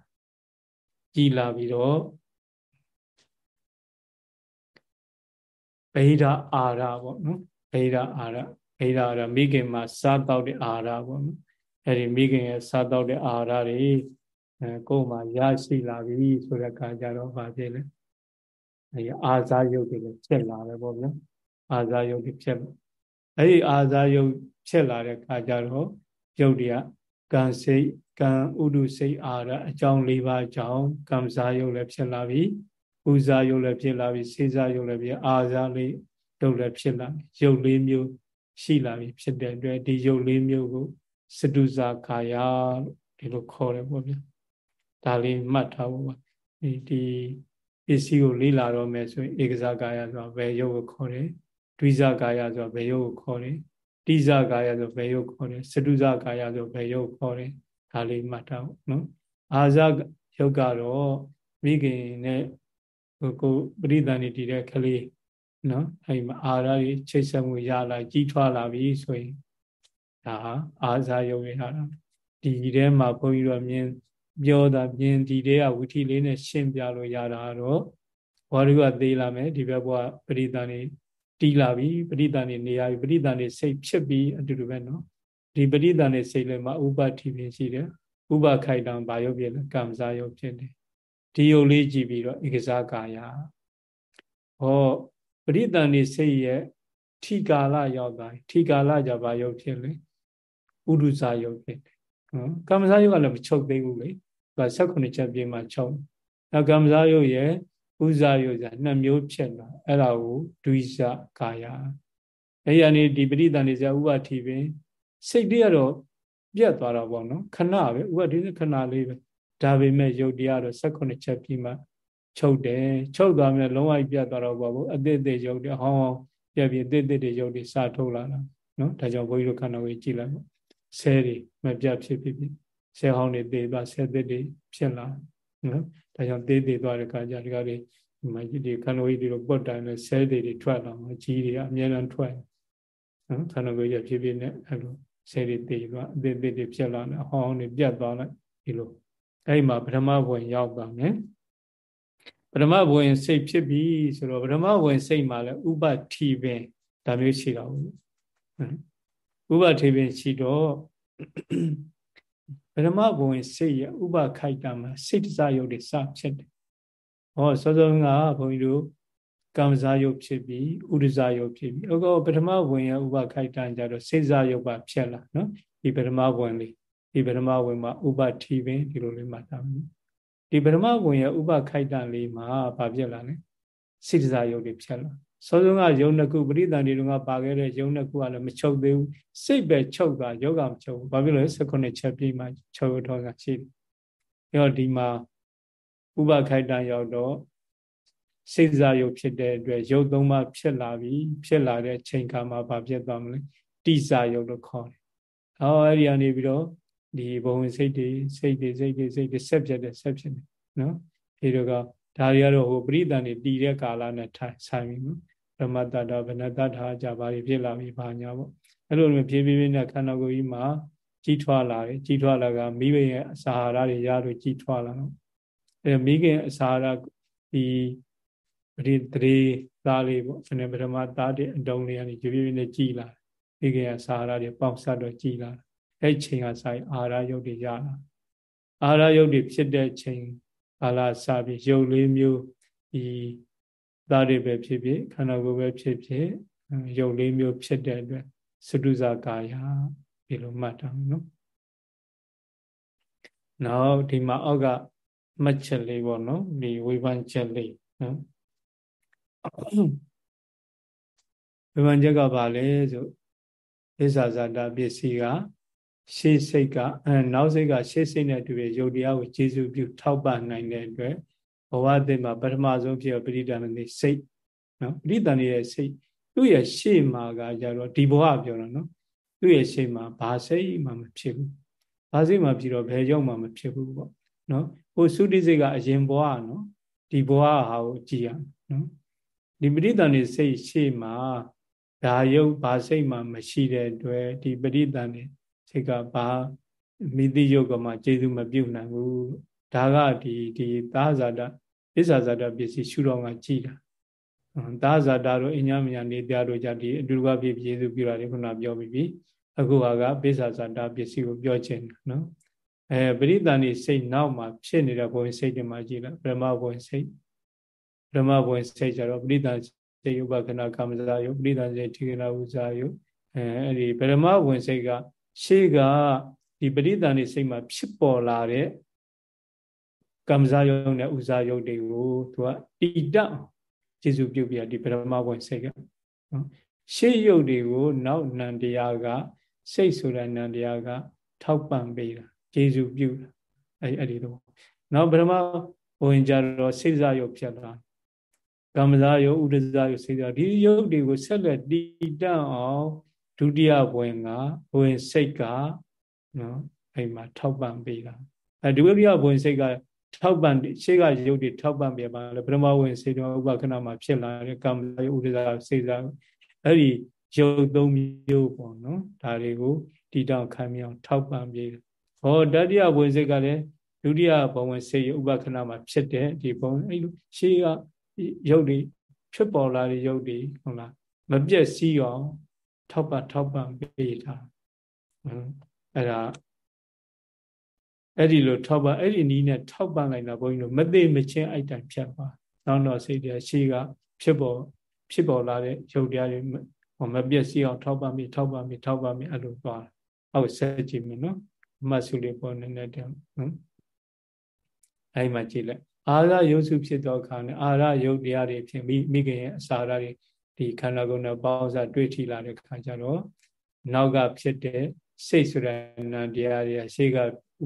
ကြီးလာပြီးတော့ဗေဒအာရပေါ့နော်ဗေဒအာရ အဲ့ဒါတော့မိခင်မှာစားတော့တဲ့အာဟာရပေါ့နော်အဲ့ဒီမိခင်ရဲ့စားတော့တဲ့အာဟာရတွေအဲကိုယ်မှာရရှိလာပြီဆိုတဲ့အခါကျတော့ဗာဖြစ်လဲအဲအာဇာယုတ်တွေလည်းဖြစ်လာတယ်ပေါ့ဗျာအာဇာယုတ်တွေဖြစ်အဲ့ဒီအာဇာယုတ်ဖြစ်လာတဲ့အခါကျတော့ယုတ်တွေကကံစိတ်ကံဥဒုစိတ်အာရအကြောင်း၄ပါးအကြောင်းကံစားယုတ်လည်းဖြစ်လာပြီဥဇာယုတ်လည်းဖြစ်လာပြီစေဇာယုတ်လည်းဖြစ်အာဇာလေးယုတ်လည်းဖြစ်လာယုတ်လေးမျိုး ရှိလာပြီဖြစ်တဲ့အတွက်ဒီရုပ်လေးမျိုးကိုစတုဇာကာယလို့ဒီလိုခေါ်တယ်ပေါ့ဗျာဒါလေးမှတ်ထားဖို့ပါဒီဒီပစ္စည်းကိုလေးလာတော့မယ်ဆိုရင်ဧကဇာကာယဆိုတာဘယ်ရုပ်ကိုခေါ်တယ်ဒွိဇာကာယဆိုတာဘယ်ရုပ်ကိုခေါ်တယ်တိဇာကာယဆိုဘယ်ရုပ်ခေါ်တယ်စတုဇာကာယဆိုဘယ်ရုပ်ခေါ်တယ်ဒါလေးမှတ်ထားဖို့နော်အာဇာယုတ်ကတော့မိခင်နဲ့ကိုကိုပရိသန်နေတည်တဲ့ကလေး နော်အဲဒီမှာအာရကြီးချိတ်ဆက်မှုရလာကြီးထွားလာပြီဆိုရင်ဒါဟာအာဇာယုံရတာဒီထဲမှာဘုန်းကြီးတို့မြင်ပြောတာမြင်ဒီတဲကဝိထီလေးနဲ့ရှင်းပြလို့ရတာတော့ဘောဓုကသေးလာမယ်ဒီဘက်ဘဝပရိသန်နေတီးလာပြီပရိသန်နေနေရပြီပရိသန်နေစိတ်ဖြစ်ပြီးအတူတူပဲနော်ဒီပရိသန်နေစိတ်လည်းမှာဥပတိပင်ရှိတယ်ဥပခိုက်တံဘာယုတ်ဖြစ်လဲကံစားယုတ်ဖြစ်တယ်ဒီယုတ်လေးကြည့်ပြီးတော့ဧကစားကာယဟော ပရိသန်နေစိတ်ရဲ့ထီကာလရောက်သွားထီကာလကြပါရုပ်ဖြစ်လေဥဒုဇာယုတ်ဖြစ်တယ်နော်ကမ္မဇာယုတ်ကလည်းမချုပ်သေးဘူးလေသူက16ချက်ပြည့်မှချုပ်နောက်ကမ္မဇာယုတ်ရဲ့ဥဇာယုတ်ကနှစ်မျိုးဖြစ်လာအဲ့ဒါကိုဒွိဇကာယအဲ့ရနေဒီပရိသန်နေစဥပတိပင်စိတ်တွေကတော့ပြတ်သွားတော့ဗောနော်ခဏပဲဥပတိခဏလေးပဲဒါပေမဲ့ယုတ်တရားတော့16ချက်ပြည့်မှ ချုပ်တယ်ချုပ်သွားမြဲလုံးဝပြတ်သွားတော့ဘာဘူးအသေးသေးရုပ်တွေဟောင်းပြပြသေးသေးတွေရုပ်တွေစထုတ်လာတာနော်ဒါကြောင့်ဘုန်းကြီးတို့ခန္ဓာကိုယ်ကြည့်လိုက်ပေါ့ဆဲတွေမပြတ်ဖြစ်ဖြစ်ဖြစ်ဆဲဟောင်းတွေသေးသွားဆဲသေးတွေဖြစ်လာနော်ဒါကြောင့်သေးသေးသွားတဲ့အခါကျဒီကလေးဒီမှာဒီခန္ဓာကိုယ်တွေတော့ပွတ်တိုင်းလဲဆဲတွေတွေထွက်လာမှာကြီးတွေအများအားထွက်နော်ခန္ဓာကိုယ်ရဖြစ်ဖြစ်နဲ့အဲ့လိုဆဲတွေသေးသွားအသေးသေးတွေဖြစ်လာတယ်ဟောင်းတွေပြတ်သွားလိုက်ဒီလိုအဲ့မှာပထမဘဝင်ရောက်ပါမယ် ပရမဘဝင်စိတ်ဖြစ်ပြီဆိုတော့ပရမဘဝင်စိတ်မှာလည်းဥပတိပင်ဒါမျိုးရှိတော့ဘူးဥပတိပင်ရှိတော့ပရမဘဝင်စိတ်ရဥပခိုက်တာမှာစိတ်တစားယုတ်တွေစဖြစ်တယ်ဟောစောစောကဘုန်းကြီးတို့ကံစားယုတ်ဖြစ်ပြီးဥဒစားယုတ်ဖြစ်ပြီးအခုပထမဝင်ရဥပခိုက်တာကြတော့စိတ်စားယုတ်ပါဖြစ်လာနော်ဒီပထမဝင်လေးဒီပထမဝင်မှာဥပတိပင်ဒီလိုလေးမှတ်တာမယ် ဒီပရမဘုံရဲ့ဥပခိုက်တန်လေးမှာဘာဖြစ်လာလဲစိတ္တဇာယုတ်တွေဖြစ်လာစောစောကယုံနှစ်ခုပရိသန်တွေကပါခဲ့တဲ့ယုံနှစ်ခုကလည်းမချုပ်သေးဘူးစိတ်ပဲချုပ်သွားယောဂမချုပ်ဘူးဘာဖြစ်လို့လဲ19ချက်ပြည့်မှချုပ်ထောကရှိတယ်အဲ့တော့ဒီမှာဥပခိုက်တန်ရောက်တော့စိတ်စားယုတ်ဖြစ်တဲ့အတွက်ယုတ်သုံးပါးဖြစ်လာပြီဖြစ်လာတဲ့ချိန်ခါမှာဘာဖြစ်သွားမလဲတိစားယုတ်လို့ခေါ်တယ်။အော်အဲ့ဒီကနေပြီးတော့ ဒီဘဝင်စိတ်တွေစိတ်တွေစိတ်တွေစိတ်တွေဆက်ဖြစ်တယ်ဆက်ဖြစ်တယ်နော်ဒီတော့ကဒါတွေကတော့ဟိုပရိသန်တွေတည်တဲ့ကာလနဲ့ထိုင်ဆိုင်ပြီနော်ဓမ္မတတဗနတထာကြပါလိဖြစ်လာပြီဘာညာပေါ့အဲ့လိုမျိုးဖြည်းဖြည်းဖြည်းနဲ့ခန္ဓာကိုယ်ကြီးမှာကြီးထွားလာတယ်ကြီးထွားလာကမိဘရဲ့အစာအာဟာရတွေရလို့ကြီးထွားလာတော့အဲမိခင်အစာအာဟာရဒီပရိသတိသားလေးပေါ့ဖနေပထမသားတဲ့အတုံးလေးကနေဖြည်းဖြည်းဖြည်းနဲ့ကြီးလာမိခင်အစာအာဟာရတွေပေါက်ဆက်တော့ကြီးလာ အဲ့ချိန်ကဆိုင်အာဟာရယုတ်တွေရလာအာဟာရယုတ်တွေဖြစ်တဲ့ချိန်ကာလစပြီးယုတ်လေးမျိုးဒီသားတွေပဲဖြစ်ဖြစ်ခန္ဓာကိုယ်ပဲဖြစ်ဖြစ်ယုတ်လေးမျိုးဖြစ်တဲ့အတွက်စတုဇာကာယဒီလိုမှတ်တာနော်နောက်ဒီမှာအောက်ကမှတ်ချက်လေးပေါ့နော်ဒီဝေဖန်ချက်လေးနော်ဝေဖန်ချက်ကဘာလဲဆိုဣဇာဇာတာပစ္စည်းက ရှေးစိတ်ကအဲနောက်စိတ်ကရှေးစိတ်နဲ့တူရဲ့ယုတ်တရားကိုကျေစုပြုထောက်ပံ့နိုင်တဲ့အတွက်ဘဝအသစ်မှာပထမဆုံးဖြစ်ပရိဒါနနေစိတ်နော်ပရိဒါနရဲ့စိတ်သူ့ရဲ့ရှေ့မှာကကြတော့ဒီဘဝပြောတာနော်သူ့ရဲ့ရှေ့မှာဘာစိတ်မှမဖြစ်ဘူးဘာစိတ်မှဖြစ်တော့ဘယ်ရောက်မှမဖြစ်ဘူးပေါ့နော်ဟိုသုတိစိတ်ကအရင်ဘဝနော်ဒီဘဝဟာကိုကြည်ရနော်ဒီပရိဒါနစိတ်ရှေ့မှာဒါယုတ်ဘာစိတ်မှမရှိတဲ့အတွက်ဒီပရိဒါန စိတ်ကဘာမိတိယုတ်ကမှကျေစုမပြုတ်နိုင်ဘူးဒါကဒီဒီသာဇာတဣဇာဇာတပစ္စည်းရှုတော့ကကြည်တာသာဇာတာတို့အညာမညာနေပြတို့ကြဒီအတူတူကဖြစ်ကျေစုပြုတာလေခုနပြောပြီးပြီအခုဟာကပိဇာဇာတာပစ္စည်းကိုပြောခြင်းနော်အဲပရိသန်နေစိတ်နောက်မှာဖြစ်နေတဲ့ဘဝင်စိတ်တွေမှာကြည်လားဗြဟ္မဘဝင်စိတ်ဗြဟ္မဘဝင်စိတ်ကြတော့ပရိသန်စိတ်ဥပခဏကာမဇာယုပရိသန်စိတ်ထိကနာဥဇာယုအဲအဲ့ဒီဗြဟ္မဘဝင်စိတ်က ရှေ့ကဒီပရိသန်နေစိတ်မှာဖြစ်ပေါ်လာတဲ့ကမ္မဇာယုံနဲ့ဥဇာယုံတွေကိုသူကတိတကျေစုပြုတ်ပြဒီပရမဘဝင်စိတ်ကနော်ရှေ့ယုတ်တွေကိုနောက်နံတရားကစိတ်ဆိုတဲ့နံတရားက ထောက်ပံ့ပေးတာကျေစုပြုတာအဲ့အဲ့ဒီတော့နောက်ပရမဝင်ကြတော့စိတ်ဇာယုတ်ဖြစ်လာကမ္မဇာယုတ်ဥဒဇာယုတ်စိတ်ဇာဒီယုတ်တွေကိုဆက်လက်တည်တံ့အောင် ဒုတိယဘဝင်ကဘဝင်စိတ်ကနော်အဲ့မှာထောက်ပံ့ပေးတာအဲဒုတိယဘဝင်စိတ်ကထောက်ပံ့ရှေ့ကရုပ်တွေထောက်ပံ့ပြပါလေပထမဝင်စေတောဥပခဏမှာဖြစ်လာတဲ့ကံဥဒ္ဒရာစေစာအဲ့ဒီရုပ်သုံးမျိုးပေါ့နော်ဒါတွေကိုတည်တောင်ခံမြောင်ထောက်ပံ့ပြဟောတတိယဝင်စိတ်ကလည်းဒုတိယဘဝင်စေဥပခဏမှာဖြစ်တဲ့ဒီဘုံအဲ့လိုရှေ့ကရုပ်တွေဖြစ်ပေါ်လာတဲ့ရုပ်တွေဟုတ်လားမပြည့်စည်အောင် ထောက်ပံ့ထောက်ပံ့ပေးတာအဲ့ဒါအဲ့ဒီလိုထောက်ပံ့အဲ့ဒီနီးနဲ့ထောက်ပံ့လိုက်တာဘုန်းကြီးတို့မသိမချင်းအိုက်တိုင်ဖြတ်ပါနောက်တော့စိတ်တွေရှေးကဖြစ်ပေါ်ဖြစ်ပေါ်လာတဲ့ရုပ်တရားတွေဟောမပြည့်စည်အောင်ထောက်ပံ့ပြီးထောက်ပံ့ပြီးထောက်ပံ့ပြီးအဲ့လိုသွားအောက်ဆက်ကြည့်မယ်နော်အမှတ်စုလေးပေါ်နေနေတဲ့နော်အဲ့မှာကြည့်လိုက်အာရယုတ်စုဖြစ်သောအခါနဲ့အာရယုတ်တရားတွေဖြစ်မိမိခင်ရဲ့အစာရတွေ ဒီခန္ဓာကိုယ်နဲ့ပေါင်းစားတွေ့ထိလာတဲ့ခါကျတော့နောက်ကဖြစ်တဲ့စိတ်ဆိုတဲ့နာတရားတွေရှေ့ကဥ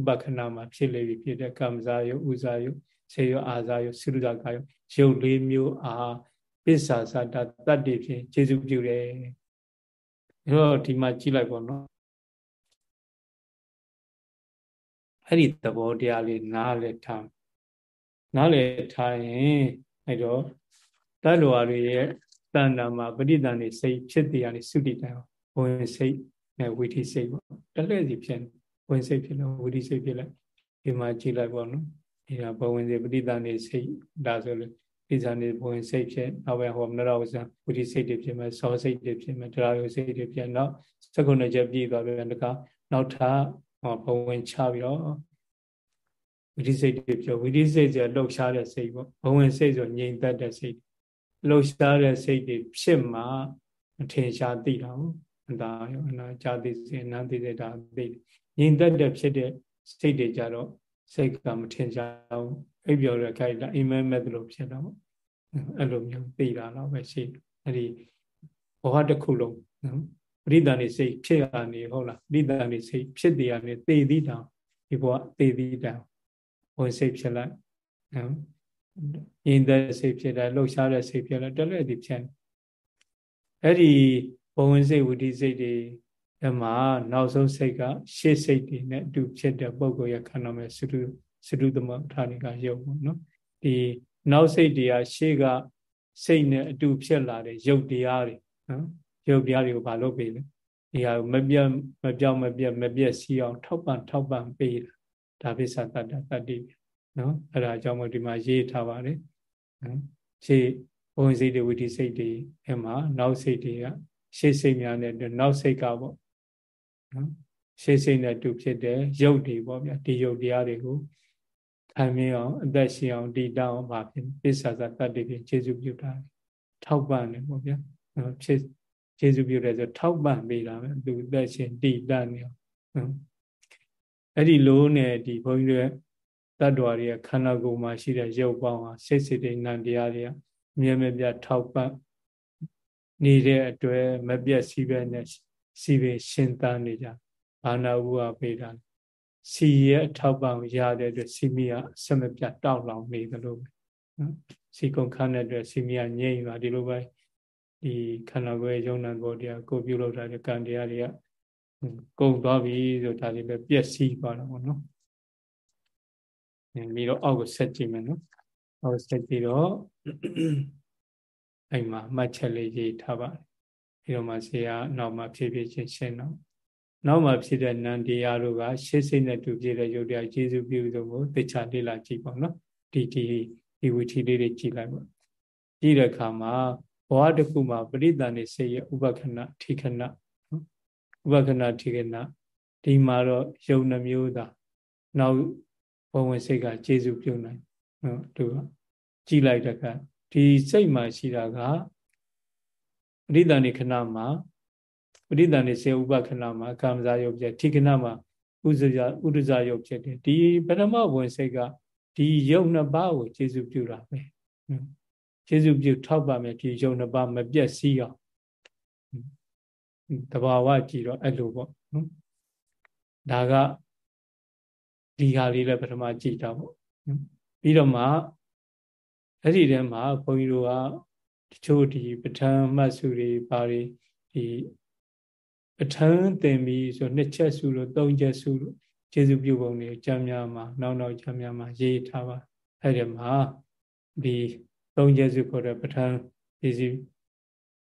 ပခဏမှာဖြစ်လေပြီဖြစ်တဲ့ကမ္မဇာယုဥဇာယုဆေယအာဇာယုသုရကာယုရုပ်လေးမျိုးအားပစ္စာသတ္တတတ္တိဖြင့်ခြေစုပြုတယ်အဲတော့ဒီမှာကြည့်လိုက်ပေါ့နော်အဲ့ဒီသဘောတရားလေးနားလည်ထားနားလည်ထားရင်အဲ့တော့တတ္တဝါတွေရဲ့ တဏ္ဍာမှာပဋိသန္ဓေစိတ်ဖြစ်တရားလေးသုတိတံဝင်စိတ်နဲ့ဝိထိစိတ်ပေါ့တလှည့်စီဖြစ်ဝင်စိတ်ဖြစ်လို့ဝိတိစိတ်ဖြစ်လိုက်ဒီမှာကြည့်လိုက်ပေါ့နော်ဒီကဘဝင်စိတ်ပဋိသန္ဓေစိတ်ဒါဆိုလို့ပဋိသန္ဓေဘဝင်စိတ်ဖြစ်နောက်ပဲဟောမနောဝဇံဝိတိစိတ်တွေဖြစ်မယ်စောစိတ်တွေဖြစ်မယ်တရားယုစိတ်တွေဖြစ်နောက်စကုဏချက်ပြည့်သွားပြန်တခါနောက်ထပ်ဟောဘဝင်ချပြီးတော့ဝိတိစိတ်တွေပြောဝိတိစိတ်ဆိုလှုပ်ရှားတဲ့စိတ်ပေါ့ဘဝင်စိတ်ဆိုငြိမ်သက်တဲ့စိတ် လှုပ်ရှားတဲ့စိတ်တွေဖြစ်မှအထင်ရှားသိတာဟုတ်အတာရောအနာကြာသိစေအနာသိစေဒါသိငြိမ်သက်တဲ့ဖြစ်တဲ့စိတ်တွေကြတော့စိတ်ကမထင်ရှားဘူးအိပ်ပျော်တဲ့ခိုက်လာအိမ်မဲမဲ့လို့ဖြစ်တော့အဲ့လိုမျိုးသိတာတော့ပဲရှိအဲ့ဒီဘဝတစ်ခုလုံးနော်ပရိသန်နေစိတ်ဖြစ်ရနေဟုတ်လားပရိသန်နေစိတ်ဖြစ်တရားနေသိသည့်တောင်ဒီဘဝသိသည့်တောင်ဝင်စိတ်ဖြစ်လိုက်နော် ရင်သက်စိတ်ဖြစ်တယ်လှုပ်ရှားတဲ့စိတ်ဖြစ်တယ်တလဲဒီဖြစ်အဲ့ဒီဘဝဝင်စိတ်ဝိတိစိတ်တွေအမှနောက်ဆုံးစိတ်ကရှေ့စိတ်တွေနဲ့အတူဖြစ်တဲ့ပုံကိုရခန္ဓာမဲ့စတုစတုသမထာနိကယုတ်ပေါ့နော်ဒီနောက်စိတ်တွေကရှေ့ကစိတ်နဲ့အတူဖြစ်လာတဲ့ယုတ်တရားတွေနော်ယုတ်တရားတွေကိုမလုပ်ပေးလဲဒီဟာမပြတ်မပြောင်းမပြတ်မပြတ်စီအောင်ထောက်ပံ့ထောက်ပံ့ပေးတာဒါပိဿတတ္တတတ္တိ နော်အဲ့ဒါအကြောင်းမို့ဒီမှာရေးထားပါတယ်နော်ရှေ့ဘုံစိတ်တွေဝိတိစိတ်တွေအဲ့မှာနောက်စိတ်တွေကရှေ့စိတ်များနဲ့နောက်စိတ်ကပေါ့နော်ရှေ့စိတ်နဲ့တူဖြစ်တဲ့ရုပ်တွေပေါ့ဗျာဒီရုပ်တရားတွေကိုခံမြင်အောင်အသက်ရှင်အောင်တည်တောင်းပါဖြစ်ပစ္ဆာသတ္တိဖြင့်ခြေစုပြုတာထောက်ပံ့တယ်ပေါ့ဗျာဖြစ်ခြေစုပြုတယ်ဆိုထောက်ပံ့ပေးတာပဲသူအသက်ရှင်တည်တတ်နေအောင်နော်အဲ့ဒီလိုနဲ့ဒီဘုန်းကြီးတွေ တတ္တဝါတွေကခန္ဓာကိုယ်မှာရှိတဲ့ရုပ်ပေါင်းဟာစိတ်စိတ်တွေနံတရားတွေကမြဲမြဲပြထောက်ပံ့နေတဲ့အတွက်မပြတ်စီးပဲနဲ့စီပဲရှင်သန်နေကြဘာနာဥပပေးတာစီရဲ့အထောက်ပံ့ရတဲ့အတွက်စီမီကအစမပြတ်တောက်လောင်နေသလိုပဲနော်စီကုန်ခန်းတဲ့အတွက်စီမီကငြိမ့်လာဒီလိုပဲဒီခန္ဓာကိုယ်ရဲ့ယုံနာဘောတရားကိုပြုလုပ်တာတဲ့ကံတရားတွေကကုန်သွားပြီဆိုတာလေးပဲပြည့်စည်သွားတာပေါ့နော် ပြီးတော့အောက်ကိုဆက်ကြည့်မယ်နော်အောက်ဆက်ပြီးတော့အဲ့မှာမှတ်ချက်လေးရေးထားပါတယ်ပြီးတော့မှဆရာနောက်မှဖြည်းဖြည်းချင်းရှင်းတော့နောက်မှဖြစ်တဲ့နန္တရားတို့ကရှေ့စိတ်နဲ့တူပြည့်တဲ့ယုတ်တရားကျေစုပြုစုကိုသိချာလေ့လာကြည့်ပါနော်ဒီဒီဒီဝီထီလေးတွေကြည့်လိုက်ပါကြည့်တဲ့အခါမှာဘဝတစ်ခုမှာပရိသန်နေစိတ်ရဲ့ဥပခဏထိခဏဥပခဏထိခဏဒီမှာတော့ယုံနှမျိုးသာနောက် ဘဝင်စိတ်ကကျေစုပြုနိုင်နော်သူကကြည့်လိုက်တဲ့အခါဒီစိတ်မှာရှိတာကပရိသန်နေခဏမှာပရိသန်နေစေဥပခဏမှာကာမဇာယုတ်ဖြစ်ထိခဏမှာဥဇဇဥဒဇာယုတ်ဖြစ်တယ်ဒီပရမဝင်စိတ်ကဒီယုတ်နှစ်ပါးကိုကျေစုပြုတာပဲကျေစုပြုထောက်ပါမယ်ဒီယုတ်နှစ်ပါးမပြတ်စည်းအောင်တဘာဝကြည့်တော့အဲ့လိုပေါ့နော်ဒါက ဒီဟာလေးလည်းပထမကြည့်တာပေါ့ပြီးတော့မှအဲ့ဒီထဲမှာဘုန်းကြီးတို့ကတချို့ဒီပဋ္ဌာန်းမှတ်စုတွေပါတွေဒီပဋ္ဌာန်းသင်ပြီးဆိုနှစ်ချက်စုလို့သုံးချက်စုလို့ကျေစုပြုပုံတွေကြံများမှာနောက်နောက်ကြံများမှာရေးထားပါအဲ့ဒီမှာဒီသုံးချက်စုခေါ်တဲ့ပဋ္ဌာန်းကျေစု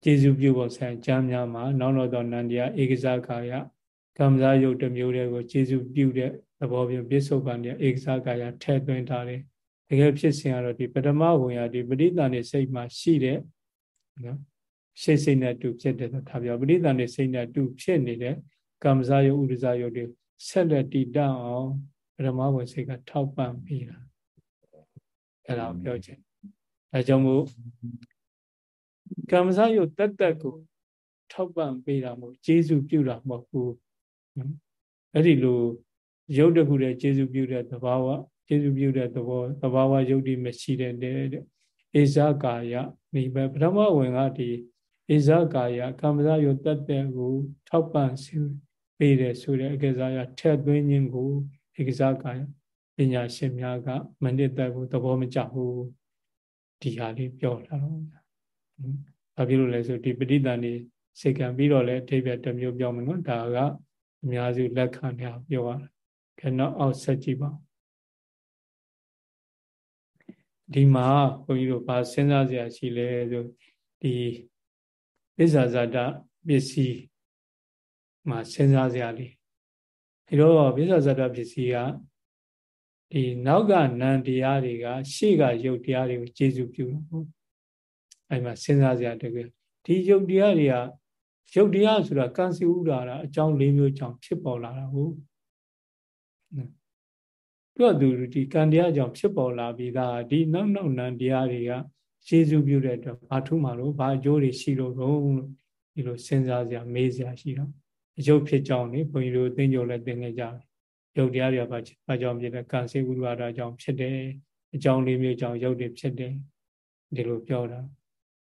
ကျေစုပြုပုံဆိုင်ကြံများမှာနောက်နောက်တော့နန္တရားဧကဇကာယကမ္မဇာယုတ်တစ်မျိုးတည်းကိုကျေစုပြုတဲ့ သဘောပြပြစ္ဆုတ်ပန်တဲ့ဧကဇကာယထဲ့သွင်းထားတယ်တကယ်ဖြစ်စဉ်ကတော့ဒီပထမဝင်ရဒီပဋိသန္ဓေစိတ်မှာရှိတဲ့နော်ရှေ့စိတ်နဲ့တူဖြစ်တယ်ဆိုတာပြောပဋိသန္ဓေစိတ်နဲ့တူဖြစ်နေတဲ့ကမ္မဇာယုဥဒဇာယုတွေဆက်လက်တည်တတ်အောင်ပထမဝင်စိတ်ကထောက်ပံ့ပေးတာအဲ့ဒါပြောချင်အဲကြောင့်မို့ကမ္မဇာယုတက်တက်ကိုထောက်ပံ့ပေးတာမဟုတ်ကျေစုပြုတာမဟုတ်ဘူးအဲ့ဒီလို ရုပ်တခုတည်းကျေစုပြုတဲ့သဘာဝကျေစုပြုတဲ့သဘောသဘာဝယုတ်တိမရှိတဲ့တဲ့ဧဇကာယဒီပဲပထမဝင်ကဒီဧဇကာယကမ္မဇယုတ်တက်တဲ့ကိုထောက်ပံ့ပေးတယ်ဆိုတဲ့အကစားရထက်သွင်းခြင်းကိုဧကစားကာယပညာရှင်များကမနစ်သက်ဘူးသဘောမကျဘူးဒီဟာလေးပြောတာတော့။ဘာဖြစ်လို့လဲဆိုဒီပဋိသန္ဓေစေကံပြီးတော့လဲအထိပ္ပယ်တစ်မျိုးပြောမယ်နော်ဒါကအများစုလက်ခံရပြောရတာ ခဏအောက်ဆက်ကြည့်ပါဒီမှာဘုန်းကြီးတို့ဗာစဉ်းစားစရာရှိလဲဆိုဒီပစ္ဆာဇာတပစ္စည်းမှာစဉ်းစားစရာလေးဒီတော့ပစ္ဆာဇာတပစ္စည်းကဒီနောက်ကနံတရားတွေက ရှေ့ကယုတ်တရားတွေကိုကျေစုပြုတာဟုတ်အဲ့မှာစဉ်းစားစရာတကယ်ဒီယုတ်တရားတွေကယုတ်တရားဆိုတာကံစီဥဒါတာအကြောင်း၄မျိုးကြောင့်ဖြစ်ပေါ်လာတာဟုတ် သူကသူဒီကံတရားကြောင့်ဖြစ်ပေါ်လာပြီးသားဒီနောက်နောက်နံတရားတွေကရှေးစုပြုတဲ့အတွက်ဘာထူးမှလို့ဘာအကျိုးတွေရှိလို့တော့လို့ဒီလိုစဉ်းစားစရာမေးစရာရှိတော့အယုတ်ဖြစ်ကြောင်းနေဘုန်းကြီးတို့သင်ကြုံလည်းသင်ခဲ့ကြတယ်ယုတ်တရားတွေကဘာဘာကြောင့်ဖြစ်လဲကံစေဝိဝါဒကြောင့်ဖြစ်တယ်အကြောင်းလေးမျိုးကြောင့်ယုတ်တွေဖြစ်တယ်ဒီလိုပြောတာ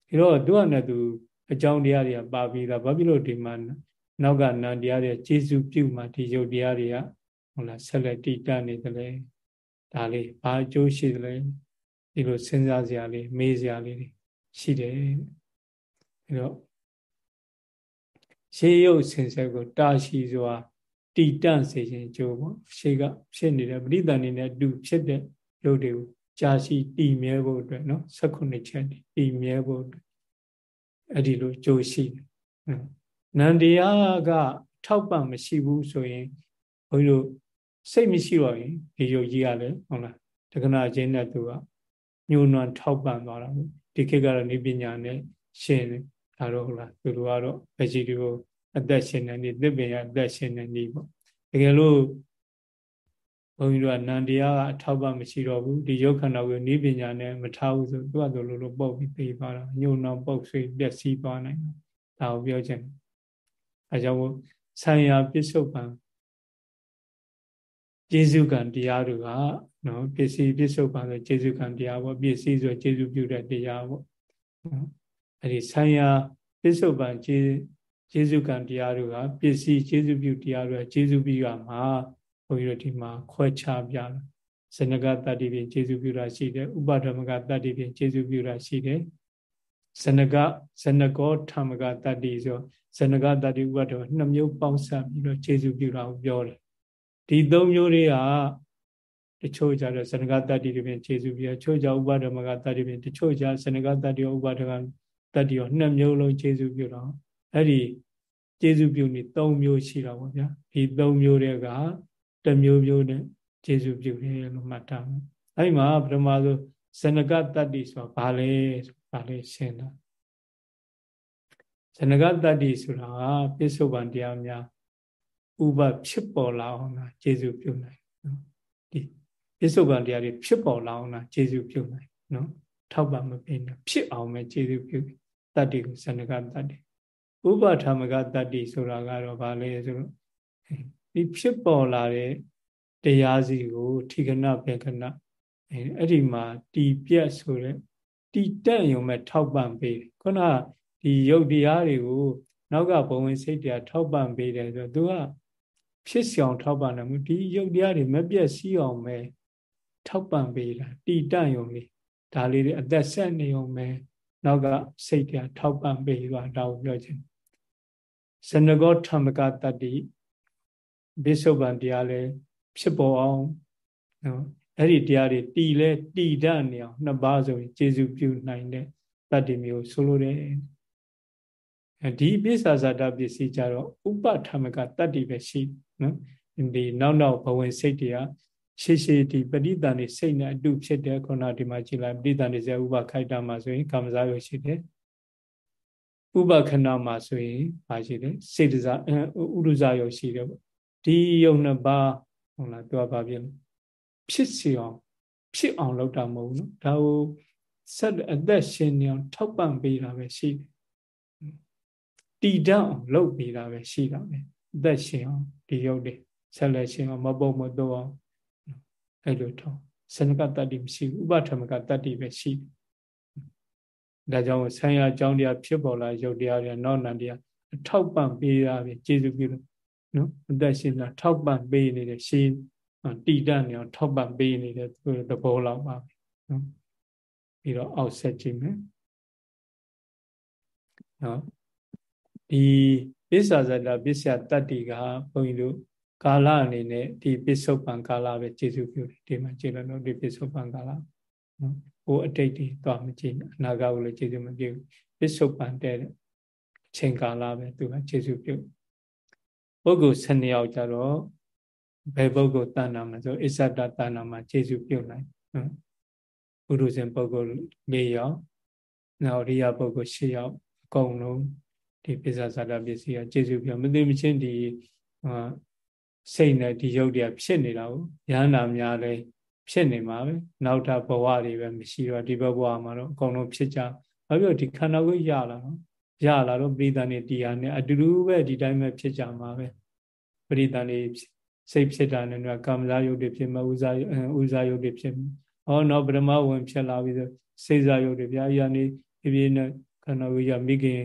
ဒီတော့သူကနဲ့သူအကြောင်းတရားတွေကပါပြီးသားဘာဖြစ်လို့ဒီမှာနောက်ကနံတရားတွေကျေစုပြုမှဒီယုတ်တရားတွေက ဟုတ်လားဆက်လက်တည်တတ်နေတယ်လေဒါလေးဘာအကျိုးရှိသလဲဒီလိုစဉ်းစားစရာလေးမေးစရာလေးတွေရှိတယ်အဲတော့ရှေးရုပ်စင်ဆက်ကိုတာရှိစွာတည်တန့်စေခြင်းကြိုးပေါ့ရှေးကဖြစ်နေတဲ့ပရိသန်နေနဲ့တူဖြစ်တဲ့ရုပ်တွေကိုကြာရှိတည်မြဲဖို့အတွက်နော်16ချက်တည်မြဲဖို့အတွက်အဲ့ဒီလိုကြိုးရှိတယ်နန္တရားကထောက်ပံ့မရှိဘူးဆိုရင်ဘုန်းကြီးတို့ စိတ်မရှိတော့ရင်ဒီယုတ်ကြီးကလည်းဟုတ်လားတက္ကနာချင်းနဲ့သူကညှိုးနွမ်းထောက်ပံ့သွားတာပေါ့ဒီခေတ်ကတော့နိပညာနဲ့ရှင်းတယ်ဒါတော့ဟုတ်လားသူတို့ကတော့ဗေဂျီတီကိုအသက်ရှင်နေနေသစ်ပင်ရအသက်ရှင်နေနေပေါ့တကယ်လို့ဘုန်းကြီးတို့ကနန္တရားကအထောက်ပံ့မရှိတော့ဘူးဒီယုတ်ခန္ဓာကိုနိပညာနဲ့မထားဘူးဆိုသူကတို့လိုလိုပုတ်ပြီးသိသွားတာညှိုးနှောင်ပုတ်ဆွေးပျက်စီးသွားနိုင်တာဒါကိုပြောချင်တယ်အဲကြောင့်ဆံရပစ္စုပန် ကျေစုကံတရားတွေကနော်ပစ္စည်းပစ္စုပန်ဆိုကျေစုကံတရားပေါ့ပစ္စည်းဆိုကျေစုပြုတဲ့တရားပေါ့နော်အဲဒီဆံရပစ္စုပန်ကျေကျေစုကံတရားတွေကပစ္စည်းကျေစုပြုတရားတွေကကျေစုပြုရမှာဘုန်းကြီးတို့ဒီမှာခွဲခြားပြတယ်ဇနကတတ္တိဖြင့်ကျေစုပြုတာရှိတယ်ဥပဓမ္မကတတ္တိဖြင့်ကျေစုပြုတာရှိတယ်ဇနကဇနကောဓမ္မကတတ္တိဆိုဇနကတတ္တိဥပဒ္ဓနှစ်မျိုးပေါင်းစပ်ပြီးတော့ခြေစုပြုတာကိုပြောတယ် ဒီသုံးမျိုးတွေကတချို့ကြတော့ဇနကတတ္တိတွေဖြင့်ခြေစုပြုတချို့ကြဥပဒ္ဓမကတတ္တိဖြင့်တချို့ကြဇနကတတ္တိဥပဒ္ဓကတတ္တိရောနှစ်မျိုးလုံးခြေစုပြုတော့အဲ့ဒီခြေစုပြုနေသုံးမျိုးရှိတာပေါ့ဗျာဒီသုံးမျိုးတွေကတမျိုးမျိုးနဲ့ခြေစုပြုတယ်လို့မှတ်ထားမယ်အဲ့ဒီမှာပထမဆုံးဇနကတတ္တိဆိုတာဘာလဲဆိုဘာလဲရှင်းတာဇနကတတ္တိဆိုတာကပိစုပန်တရားများ ဥပဖြစ်ပေါ်လာအောင်လားကျေစုပြုနိုင်နော်ဒီပိစုပန်တရားတွေဖြစ်ပေါ်လာအောင်လားကျေစုပြုနိုင်နော်ထောက်ပံ့မပေးနဲ့ဖြစ်အောင်ပဲကျေစုပြုတတ္တိကိုဇနကတတ္တိဥပထာမကတတ္တိဆိုတာကတော့ဗာလဲဆိုတော့ဒီဖြစ်ပေါ်လာတဲ့တရားစီကိုထိကနဘေကနအဲ့ဒီမှာတီပြက်ဆိုတဲ့တီတက်ရုံမဲ့ထောက်ပံ့ပေးတယ်ခုနကဒီယုတ်တရားတွေကိုနောက်ကဘဝင်စိတ်တရားထောက်ပံ့ပေးတယ်ဆိုတော့သူက ဖြစ်ဆောင်ထောက်ပံ့တယ်မူဒီယုတ်တရားတွေမပြတ်စီးအောင်ပဲထောက်ပံ့ပေးတာတီတက်ရုံလေးဒါလေးတွေအသက်ဆက်နေုံပဲနောက်ကစိတ်တရားထောက်ပံ့ပေးသွားတာကိုပြောချင်စနကောဓမ္မကတတ္တိဘိသုဗံတရားလည်းဖြစ်ပေါ်အောင်နော်အဲ့ဒီတရားတွေတည်လဲတည်တတ်နေအောင်နှစ်ပါးဆိုရင်ကျေစုပြုနိုင်တဲ့တတ္တိမျိုးဆိုလိုတယ် ဒီပိဿာဇာတပစ္စည်းကြတော့ဥပထမကတတ္တိပဲရှိနော်ဒီနောက်နောက်ဘဝင်စိတ်တွေကရှေ့ရှေ့ဒီပဋိသန္ဓေစိတ်နဲ့အတူဖြစ်တဲ့ခုနဒီမှာကြည်လိုက်ပဋိသန္ဓေဇေဥပခိုက်တာမှာဆိုရင်ကာမဇာယောရှိတယ်ဥပခဏမှာဆိုရင်ပါရှိတယ်စေတဇာဥရုဇာယောရှိတယ်ပေါ့ဒီယုံနှစ်ပါးဟုတ်လားသူကဘာဖြစ်လဲဖြစ်စီအောင်ဖြစ်အောင်လုပ်တာမဟုတ်ဘူးနော်ဒါကိုဆက်အသက်ရှင်နေအောင်ထောက်ပံ့ပေးတာပဲရှိတယ် တည်တတ်အောင်လုပ်ပေးတာပဲရှိတာပဲအသက်ရှင်အောင်ဒီရုပ်တွေဆက်လက်ရှင်အောင်မပုတ်မတော့အောင်အဲ့လိုထောက်စနကတတ္တိမရှိဘူးဥပထမကတတ္တိပဲရှိတယ်ဒါကြောင့်ဆံရအကြောင်းတရားဖြစ်ပေါ်လာရုပ်တရားတွေနောက်နံတရားအထောက်ပံ့ပေးတာပဲကျေစုပြုလို့နော်အသက်ရှင်တာထောက်ပံ့ပေးနေတဲ့ရှင်တည်တတ်နေအောင်ထောက်ပံ့ပေးနေတဲ့သဘောလောက်ပါပဲနော်ပြီးတော့အောက်ဆက်ကြည့်မယ်နော် ဒီပစ္ဆာဇတပစ္စယတတ္တိကဘုန်းကြီးတို့ကာလအနေနဲ့ဒီပစ္စုပန်ကာလပဲကျေစုပြုတယ်ဒီမှာကြည့်လို့တော့ဒီပစ္စုပန်ကာလနော်ဟိုအတိတ်တွေတော့မကြည့်အနာဂတ်ကိုလည်းကျေစုမပြုပစ္စုပန်တဲ့အချိန်ကာလပဲသူကကျေစုပြုပုဂ္ဂိုလ်12ယောက်ကြတော့ဘယ်ပုဂ္ဂိုလ်တဏ္ဍာမှာဆိုအစ္ဆတတဏ္ဍာမှာကျေစုပြုတ်နိုင်နော်ပုရုဇဉ်ပုဂ္ဂိုလ်၄ယောက်နောက်ရိယပုဂ္ဂိုလ်၈ယောက်အကုန်လုံး ဒီပစ္စဇာတပစ္စည်းကကျေစုပြုတ်မသိမချင်းဒီစိတ်နဲ့ဒီရုပ်တွေကဖြစ်နေတာကိုရဟန္တာများလဲဖြစ်နေမှာပဲနောက်ထပ်ဘဝတွေပဲမရှိတော့ဒီဘဝမှာတော့အကုန်လုံးဖြစ်ကြဘာဖြစ်လို့ဒီခန္ဓာကိုရလာနော်ရလာတော့ပိဋကနဲ့တရားနဲ့အတူတူပဲဒီတိုင်းပဲဖြစ်ကြမှာပဲပရိသန်လေးစိတ်ဖြစ်တာနဲ့ကကာမဇာယုတ်တွေဖြစ်မှာဥဇာဥဇာယုတ်တွေဖြစ်မှာဟောတော့ပရမဝင်ဖြစ်လာပြီးဆိုစေဇာယုတ်တွေဗျာအရာနေဖြည်းဖြည်းနဲ့ခန္ဓာကိုယ်ရမိခင်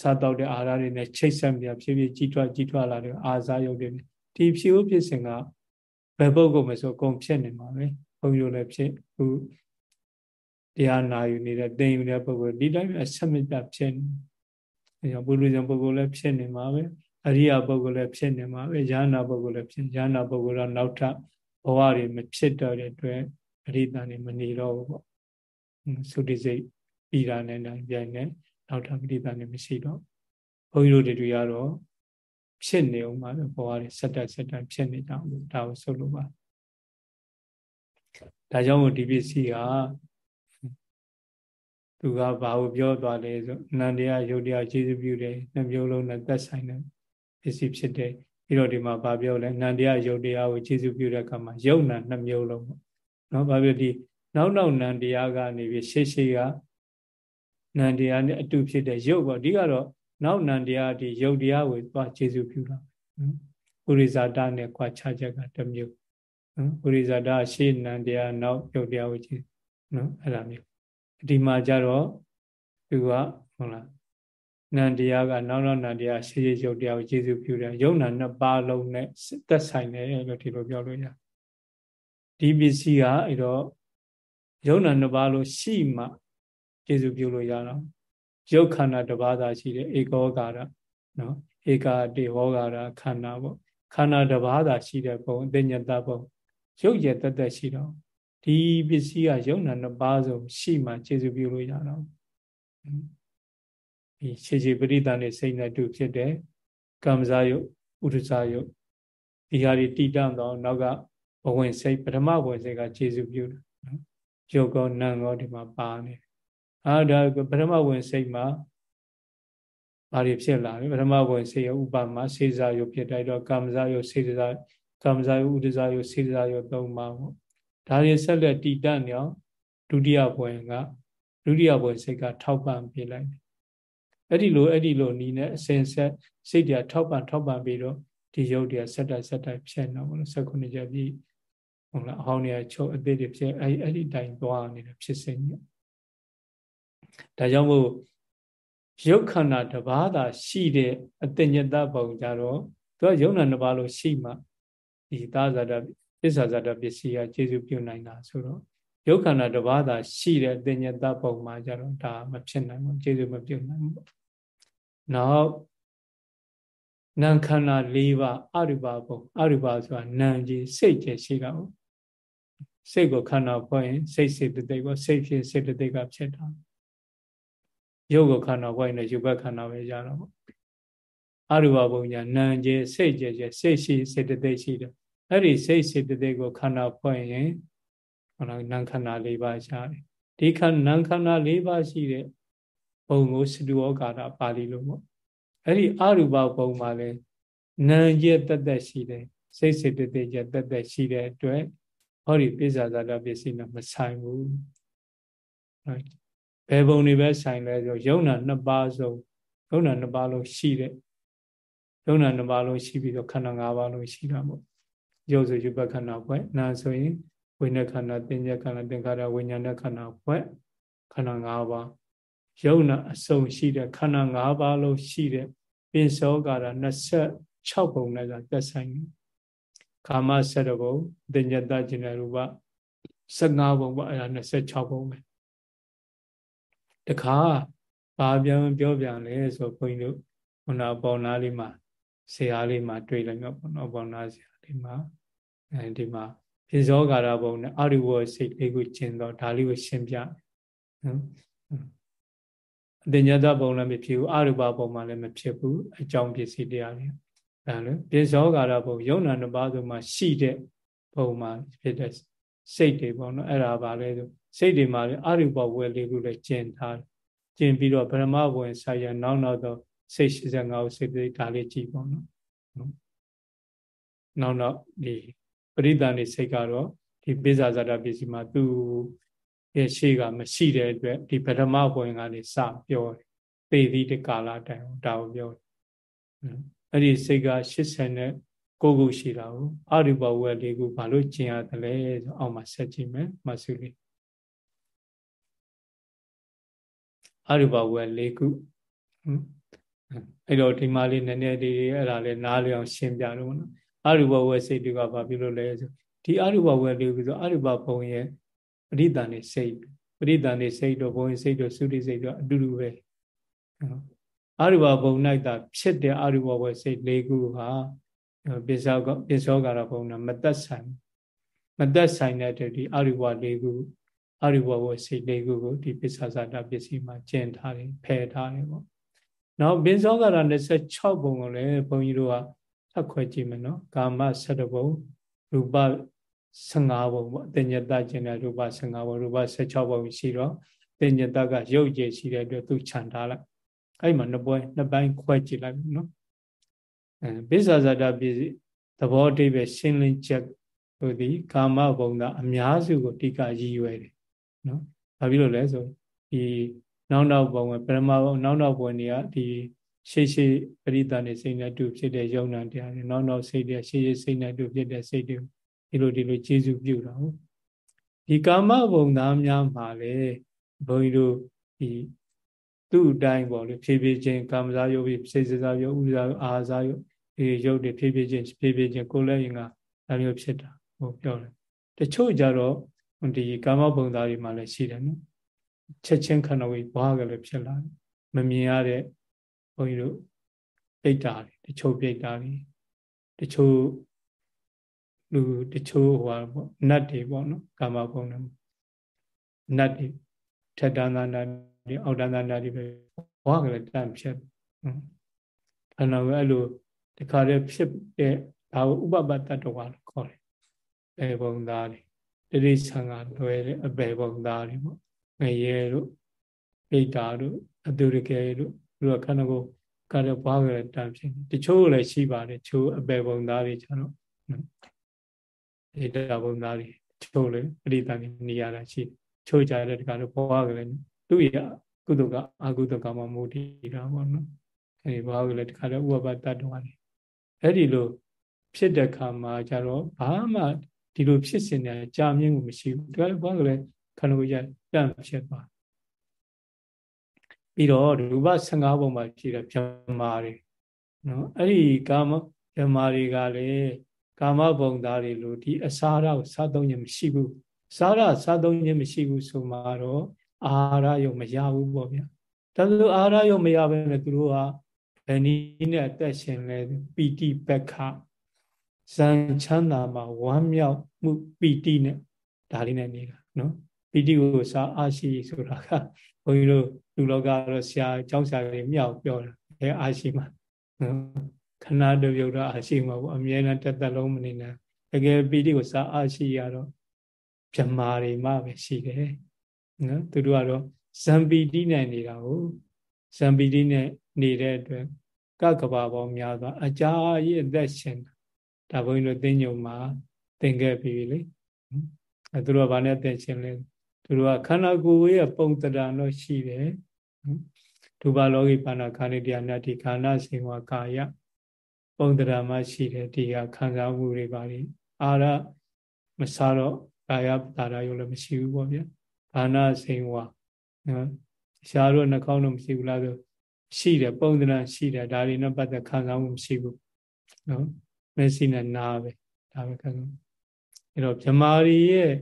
စားတော့တဲ့အာဟာရတွေနဲ့ချိတ်ဆက်ပြီးဖြည်းဖြည်းကြီးထွားကြီးထွားလာတဲ့အာဇာယုတ်တွေဒီဖြူဖြစ်စဉ်ကဘယ်ပုဂ္ဂိုလ်မဆိုအကုန်ဖြစ်နေမှာပဲဘုန်းကြီးတို့လည်းဖြစ်ခုတရားနာယူနေတဲ့သင်ယူတဲ့ပုဂ္ဂိုလ်ဒီတိုင်းပဲဆက်မပြဖြစ်နေအဲကြောင့်ပုရိသပုဂ္ဂိုလ်လည်းဖြစ်နေမှာပဲအရိယာပုဂ္ဂိုလ်လည်းဖြစ်နေမှာပဲဉာဏပုဂ္ဂိုလ်လည်းဖြစ်ဉာဏပုဂ္ဂိုလ်တော့နောက်ထပ်ဘဝတွေမဖြစ်တော့တဲ့အတွက်အရိတန်နေမနေတော့ဘူးပေါ့သုတိစိတ်ပြီးတာနဲ့နိုင်ပြိုင်နေ နောက်ထပ်ပရိသတ်နေမရှိတော့ဘုန်းကြီးတို့တွေကတော့ဖြစ်နေအောင်ပါပဲဘဝတွေဆက်တက်ဆက်တက်ဖြစ်နေကြအောင်ဒါကိုဆိုလိုပါဒါကြောင့်ဒီပစ္စည်းကသူကဘာကိုပြောသွားလဲဆိုအနန္တရားယုတ်တရားကျေစုပြုတယ်နှမျိုးလုံးနဲ့သက်ဆိုင်တဲ့ပစ္စည်းဖြစ်တယ်ပြီးတော့ဒီမှာဘာပြောလဲအနန္တရားယုတ်တရားကိုကျေစုပြုတဲ့အခါမှာယုတ်နာနှမျိုးလုံးပေါ့နော်ဘာဖြစ်ဒီနောက်နောက်နန္တရားကနေပြီးရှေ့ရှေ့က နန္တရားနဲ့အတူဖြစ်တဲ့ယုတ်ပေါ့ဒီကတော့နောက်နန္တရားဒီယုတ်တရားကိုသွားကျေစုပြုတာနော်ပုရိဇာတနဲ့ခွာခြားချက်ကတစ်မျိုးနော်ပုရိဇာတရှေ့နန္တရားနောက်ယုတ်တရားကိုကျေနော်အဲ့ဒါမျိုးဒီမှာကြတော့သူကဟုတ်လားနန္တရားကနောက်နောက်နန္တရားရှေ့ရှေ့ယုတ်တရားကိုကျေစုပြုတယ်ယုံနာနှစ်ပါးလုံးနဲ့သက်ဆိုင်တယ်လို့ဒီလိုပြောလို့ရဒီပစ္စည်းကအဲ့တော့ယုံနာနှစ်ပါးလုံးရှိမှ ကျေစုပြုလို့ရတော့ရုပ်ခန္ဓာတစ်ပါးသာရှိတယ်ဧကောကာရနော်ဧကာတေဟောကာရခန္ဓာပေါ့ခန္ဓာတစ်ပါးသာရှိတဲ့ပုံအသိဉာတပုံရုပ်ရတသက်ရှိတော့ဒီပစ္စည်းကယုံနာနှစ်ပါးစုံရှိမှကျေစုပြုလို့ရတော့ဒီခြေခြေပရိသန်နဲ့စိတ်နဲ့တူဖြစ်တဲ့ကမ္မဇာယုဥဒ္ဒဇာယုဒီဟာတွေတည်တံ့တော့နောက်ကဘဝင်စိတ်ပထမဘဝင်စိတ်ကကျေစုပြုတယ်နော်ရုပ်ကောနာမ်ကောဒီမှာပါနေတယ် အာဒါပထမဝင်စိတ်မှာဘာတွေဖြစ်လာလဲပထမဝင်စိတ်ရဲ့ဥပမာစေစားယုဖြစ်တိုက်တော့ကာမဇာယုစေစားကာမဇာယုဥဒ္ဒဇာယုစေစားယုသုံးပါပေါ့ဒါတွေဆက်လက်တည်တတ်နေအောင်ဒုတိယဘဝင်ကဒုတိယဘဝင်စိတ်ကထောက်ပံ့ပေးလိုက်တယ်အဲ့ဒီလိုအဲ့ဒီလိုနီးနဲ့အစဉ်ဆက်စိတ်တရားထောက်ပံ့ထောက်ပံ့ပြီးတော့ဒီယုတ်တရားဆက်တိုက်ဆက်တိုက်ဖြစ်နေတော့လို့16ချက်ပြီးဟုတ်လားအဟောင်းတွေချုပ်အသေးတွေဖြစ်အဲ့အဲ့ဒီတိုင်သွားနေတဲ့ဖြစ်စဉ်ကြီး ဒါကြောင့်မို့ရုပ်ခန္ဓာတစ်ပါးသာရှိတဲ့အတညတပုံကြတော့သူကယုံနာတစ်ပါးလို့ရှိမှဒီသာဇာတပစ္ဆာဇာတပစ္စည်းကကျေစုပြုနိုင်တာဆိုတော့ရုပ်ခန္ဓာတစ်ပါးသာရှိတဲ့အတညတပုံမှာကြတော့ဒါမဖြစ်နိုင်ဘူးကျေစုမပြုနိုင်ဘူးနောက်နာခန္ဓာ၄ပါးအရူပဘုံအရူပဆိုတာနာကြီးစိတ်ကျရှိတာဟုတ်စိတ်ကိုခန္ဓာဖွဲ့ရင်စိတ်စေတသိက်ကိုစိတ်ဖြစ်စေတသိက်ကဖြစ်တာ ရုပ်ကိုခန္ဓာဖွဲ့ရင်ယူဘက်ခန္ဓာပဲရတော့ပေါ့အရူပဘုံညာနာကျစိတ်ကျကျစိတ်ရှိစေတသိက်ရှိတယ်အဲ့ဒီစိတ်စေတသိက်ကိုခန္ဓာဖွဲ့ရင်ဟောနာခန္ဓာ၄ပါးရှားတယ်ဒီခန္ဓာခန္ဓာ၄ပါးရှိတဲ့ဘုံကိုစတုဩကာရပါဠိလိုပေါ့အဲ့ဒီအရူပဘုံမှာလဲနာကျတသက်ရှိတယ်စိတ်စေတသိက်ကျတသက်ရှိတဲ့အတွက်ဟောဒီပိစ္ဆာဇာတပစ္စည်းနဲ့မဆိုင်ဘူး ဘယ်ပုံတွေပဲဆိုင်လဲဆိုယုံနာနှစ်ပါးစုံယုံနာနှစ်ပါးလုံးရှိတဲ့ယုံနာနှစ်ပါးလုံးရှိပြီးတော့ခန္ဓာ၅ပါးလုံးရှိတာပေါ့ရုပ်ဆိုယူပခန္ဓာဘွဲ့နာဆိုရင်ဝိညာဉ်ခန္ဓာတင်ညာခန္ဓာသင်္ခါရဝိညာဏခန္ဓာဘွဲ့ခန္ဓာ၅ပါးယုံနာအစုံရှိတဲ့ခန္ဓာ၅ပါးလုံးရှိတဲ့ပင်စောကာရ26ပုံနဲ့ကသက်ဆိုင်တယ်ကာမ7ဘုံတင်ညတကျင်ရူပ15ဘုံပေါ့အဲ့ဒါ26ဘုံပဲ တခါဘာပြန်ပြောပြန်လဲဆိုဘုန်းကြီးတို့ခုနပေါ်နာလေးမှာဆရာလေးမှာတွေ့လိုက်တော့ပေါ့နော်ပေါ်နာဆရာလေးမှာအဲဒီမှာပိဇောကာရဘုံနဲ့အရိဝစိတ်လေးကိုကျင်တော့ဒါလေးကိုရှင်းပြနော်အတ္တညတဘုံလည်းမဖြစ်ဘူးအရူပဘုံမှလည်းမဖြစ်ဘူးအကြောင်းပစ္စည်းတရားတွေဒါလည်းပိဇောကာရဘုံယုံနာနှစ်ပါးဆိုမှရှိတဲ့ဘုံမှာဖြစ်တဲ့စိတ်တွေပေါ့နော်အဲ့ဒါပါလဲဆို စိတ်တွေမှာလည်းအရူပဝယ်လေးခုလည်းကျင်ထားကျင်ပြီးတော့ဗရမဘဝင်ဆိုင်ရနောက်နောက်တော့စိတ်85ကိုစိတ်တွေဒါလေးကြည့်ပေါ့နော်နောက်နောက်ဒီပရိသန်နေစိတ်ကတော့ဒီပိဇာဇာတာပစ္စည်းမှာသူ့ရဲ့ရှေ့ကမရှိတဲ့အတွက်ဒီပထမဘဝင်ကနေစပြောတယ်ပေသီးတကာလတိုင်ဒါကိုပြောတယ်အဲ့ဒီစိတ်က80နဲ့ကိုခုရှိတာကိုအရူပဝယ်လေးခုဘာလို့ကျင်ရတယ်လဲဆိုအောက်မှာဆက်ကြည့်မယ်မဆုလေး အရူပဝယ်လေးခုအဲ့တော့ဒီမှာလေးနည်းနည်းလေးအဲ့ဒါလေးနားလည်အောင်ရှင်းပြတော့နော်အရူပဝယ်စိတ်တွေကဘာဖြစ်လို့လဲဆိုဒီအရူပဝယ်လေးခုဆိုအရူပဘုံရဲ့ပရိသန်နေစိတ်ပရိသန်နေစိတ်တို့ဘုံစိတ်တို့သုတိစိတ်တို့အတူတူပဲအာရူပဘုံ၌သာဖြစ်တဲ့အာရူပဘဝစိတ်၄ခုဟာပိစ္ဆောကပိစ္ဆောကာရဘုံနဲ့မသက်ဆိုင်မသက်ဆိုင်တဲ့ဒီအာရူပ၄ခု အာရူပဘဝစိတ်၄ခုကိုဒီပစ္ဆာဇာတပစ္စည်းမှာကျင့်ထားတယ်ဖယ်ထားတယ်ပေါ့နောက်ပိစ္ဆောကာရ26ဘုံကိုလည်းဘုန်းကြီးတို့ကထပ်ခွဲကြည့်မယ်နော်ကာမ7ဘုံရူပ15ဘုံပေါ့အတညတကျင်တဲ့ရူပ15ဘုံရူပ16ဘုံရှိတော့အတညတကရုပ်ကြည်ရှိတဲ့အတွက်သူခြံထားလိုက်အဲ့မှာနှစ်ပွဲနှစ်ပိုင်းခွဲကြည့်လိုက်နော်အဲပိစ္ဆာဇာတပစ္စည်းသဘောအဓိပ္ပာယ်ရှင်းလင်းချက်တို့ဒီကာမဘုံသာအများစုကိုတိကရည်ရွယ်တယ် နော်ဘာဖြစ်လို့လဲဆိုဒီနောက်နောက်ဘုံကပရမဘုံနောက်နောက်ဘုံတွေကဒီရှေ့ရှေ့ပရိသတ်နေစိတ်နဲ့တူဖြစ်တဲ့ယုံနာတရားတွေနောက်နောက်စိတ်တွေရှေ့ရှေ့စိတ်နဲ့တူဖြစ်တဲ့စိတ်တွေဒီလိုဒီလိုကျေစုပြုတာဟုတ်ဒီကာမဘုံသားများမှာလေဘုန်းကြီးတို့ဒီသူ့အတိုင်းပေါ့လေဖြည်းဖြည်းချင်းကာမဇာယုတ်ဖြည်းဖြည်းစားယုတ်ဥဇာအာဇာယုတ်ဒီယုတ်တွေဖြည်းဖြည်းချင်းဖြည်းဖြည်းချင်းကိုယ်လည်းရင်ကဒါမျိုးဖြစ်တာဟိုပြောတယ်တချို့ကြတော့ ဒီကာမဘုံသားတွေမှာလည်းရှိတယ်နော်ချက်ချင်းခဏဝေးဘွားကလည်းဖြစ်လာတယ်မမြင်ရတဲ့ဘုန်းကြီးတို့ပိတ်တာတွေတချို့ပိတ်တာတွေတချို့လူတချို့ဟိုပါပေါ့နတ်တွေပေါ့နော်ကာမဘုံတွေနတ်တွေထက်တန်းသာနတ်တွေအောက်တန်းသာနတ်တွေပဲဘွားကလေးတန့်ဖြစ်ခန္ဓာကိုအဲ့လိုတခါတည်းဖြစ်တဲ့ဒါကိုဥပပတ္တတဝါလို့ခေါ်တယ်ပေဘုံသားတွေ တိရိစ္ဆာန်ကလွယ်တဲ့အပေဘုံသားတွေပေါ့ငရဲတို့ပိဋ္ဌာတို့အတုရကေတို့သူကခန္ဓာကိုကရဘွားကလေးတန့်ဖြစ်တချို့လည်းရှိပါတယ်ချို့အပေဘုံသားတွေကျတော့ဧတဘုံသားတွေချို့လည်းပရိသတ်နေရတာရှိချို့ကြတဲ့တခါတော့ဘွားကလေးသူ့ရဲ့ကုသကအကုသကမှမူတည်တာပေါ့နော်အဲဒီဘွားကလေးတခါတော့ဥပပတ္တတော်တယ်အဲ့ဒီလိုဖြစ်တဲ့ခါမှာကျတော့ဘာမှ ဒီလိုဖြစ်စင်တဲ့ကြာမြင့်မှုမရှိဘူးတခါတော့ဘွားကလေးခန္ဓာကိုယ်ရတန့်ဖြစ်သွားပြီးတော့ရူပ15ပုံမှာဖြစ်တဲ့ဗြဟ္မာတွေနော်အဲ့ဒီကာမဗြဟ္မာတွေကလည်းကာမဘုံသားတွေလို့ဒီအစာရကိုစားသုံးခြင်းမရှိဘူးစားရစားသုံးခြင်းမရှိဘူးဆိုမှတော့အာဟာရယုံမရဘူးပေါ့ဗျာဒါဆိုအာဟာရယုံမရဘဲနဲ့သူတို့ကဘယ်နည်းနဲ့အသက်ရှင်လဲပီတိပက္ခ ဇန်ချမ်းသာမှာဝမ်းမြောက်မှုပီတိနဲ့ဒါလေးနဲ့နေတာနော်ပီတိကိုစားအားရှိဆိုတာကဘုန်းကြီးတို့လူလောကတော့ဆရာကျောင်းဆရာတွေမြောက်ပြောတာအဲအားရှိမှာနော်ခဏတပြုတ်တော့အာရှိမှာပေါ့အမြဲတမ်းတစ်သက်လုံးမနေနဲ့တကယ်ပီတိကိုစားအာရှိရတော့ဗြမာတွေမှပဲရှိတယ်နော်သူတို့ကတော့ဇံပီတိနဲ့နေတာကိုဇံပီတိနဲ့နေတဲ့အတွက်ကကဘာပေါင်းများစွာအကြာကြီးအသက်ရှင် ဒါဘုန်းကြီးတို့သိညုံမှာသင်ခဲ့ပြီလေအဲသူတို့ကဘာနဲ့သင်ရှင်လဲသူတို့ကခန္ဓာကိုယ်ရဲ့ပုံတရာတော့ရှိတယ်ဒုဘာလောကိပါဏခန္ဓာတရားမြတ်ဒီခန္ဓာစေဝကာယပုံတရာမှရှိတယ်ဒီကခံစားမှုတွေပါလိအာရမစားတော့ကာယတာရရုံလည်းမရှိဘူးပေါ့ဗျာဘာနာစိန်ဝါနော်ရှားတော့နှာခေါင်းတော့မရှိဘူးလားဆိုရှိတယ်ပုံသဏ္ဍာန်ရှိတယ်ဒါတွေနဲ့ပတ်သက်ခံစားမှုမရှိဘူးနော် မျက်စိနဲ့နားပဲဒါပဲခံစားအဲ့တော့ဗြမာရီရဲ့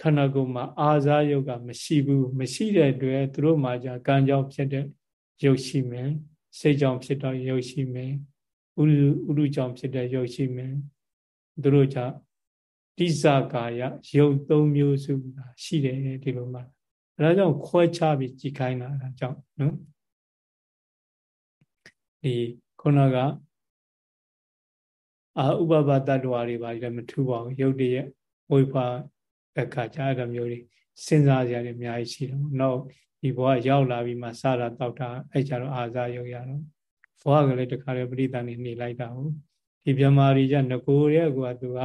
ခန္ဓာကိုယ်မှာအာဇာယုတ်ကမရှိဘူးမရှိတဲ့အတွက်သူတို့မှာじゃကံကြောင့်ဖြစ်တဲ့ယုတ်ရှိမယ်စိတ်ကြောင့်ဖြစ်တော့ယုတ်ရှိမယ်ဥရုဥရုကြောင့်ဖြစ်တဲ့ယုတ်ရှိမယ်သူတို့ကြောင့်တိဇကာယယုတ်သုံးမျိုးစုရှိတယ်ဒီလိုမှအဲဒါကြောင့်ခွဲခြားပြီးကြည်ခိုင်းတာအဲဒါကြောင့်နော်ဒီခုနက အာဥပပတ္တဝါတွေပါလည်းမထူပါဘူးယုတ်တည်းရဲ့ဝိပါအခါကြအဲ့လိုမျိုးတွေစဉ်းစားကြရတယ်အများကြီးရှိတယ်ပေါ့နောက်ဒီဘဝရောက်လာပြီးမှစတာတောက်တာအဲ့ကြတော့အာဇာယုတ်ရတော့ဘဝကလေးတခါလေပရိသန်နေနေလိုက်တာဟုတ်ဒီမြမာရီကြငကိုရဲ့ကွာသူက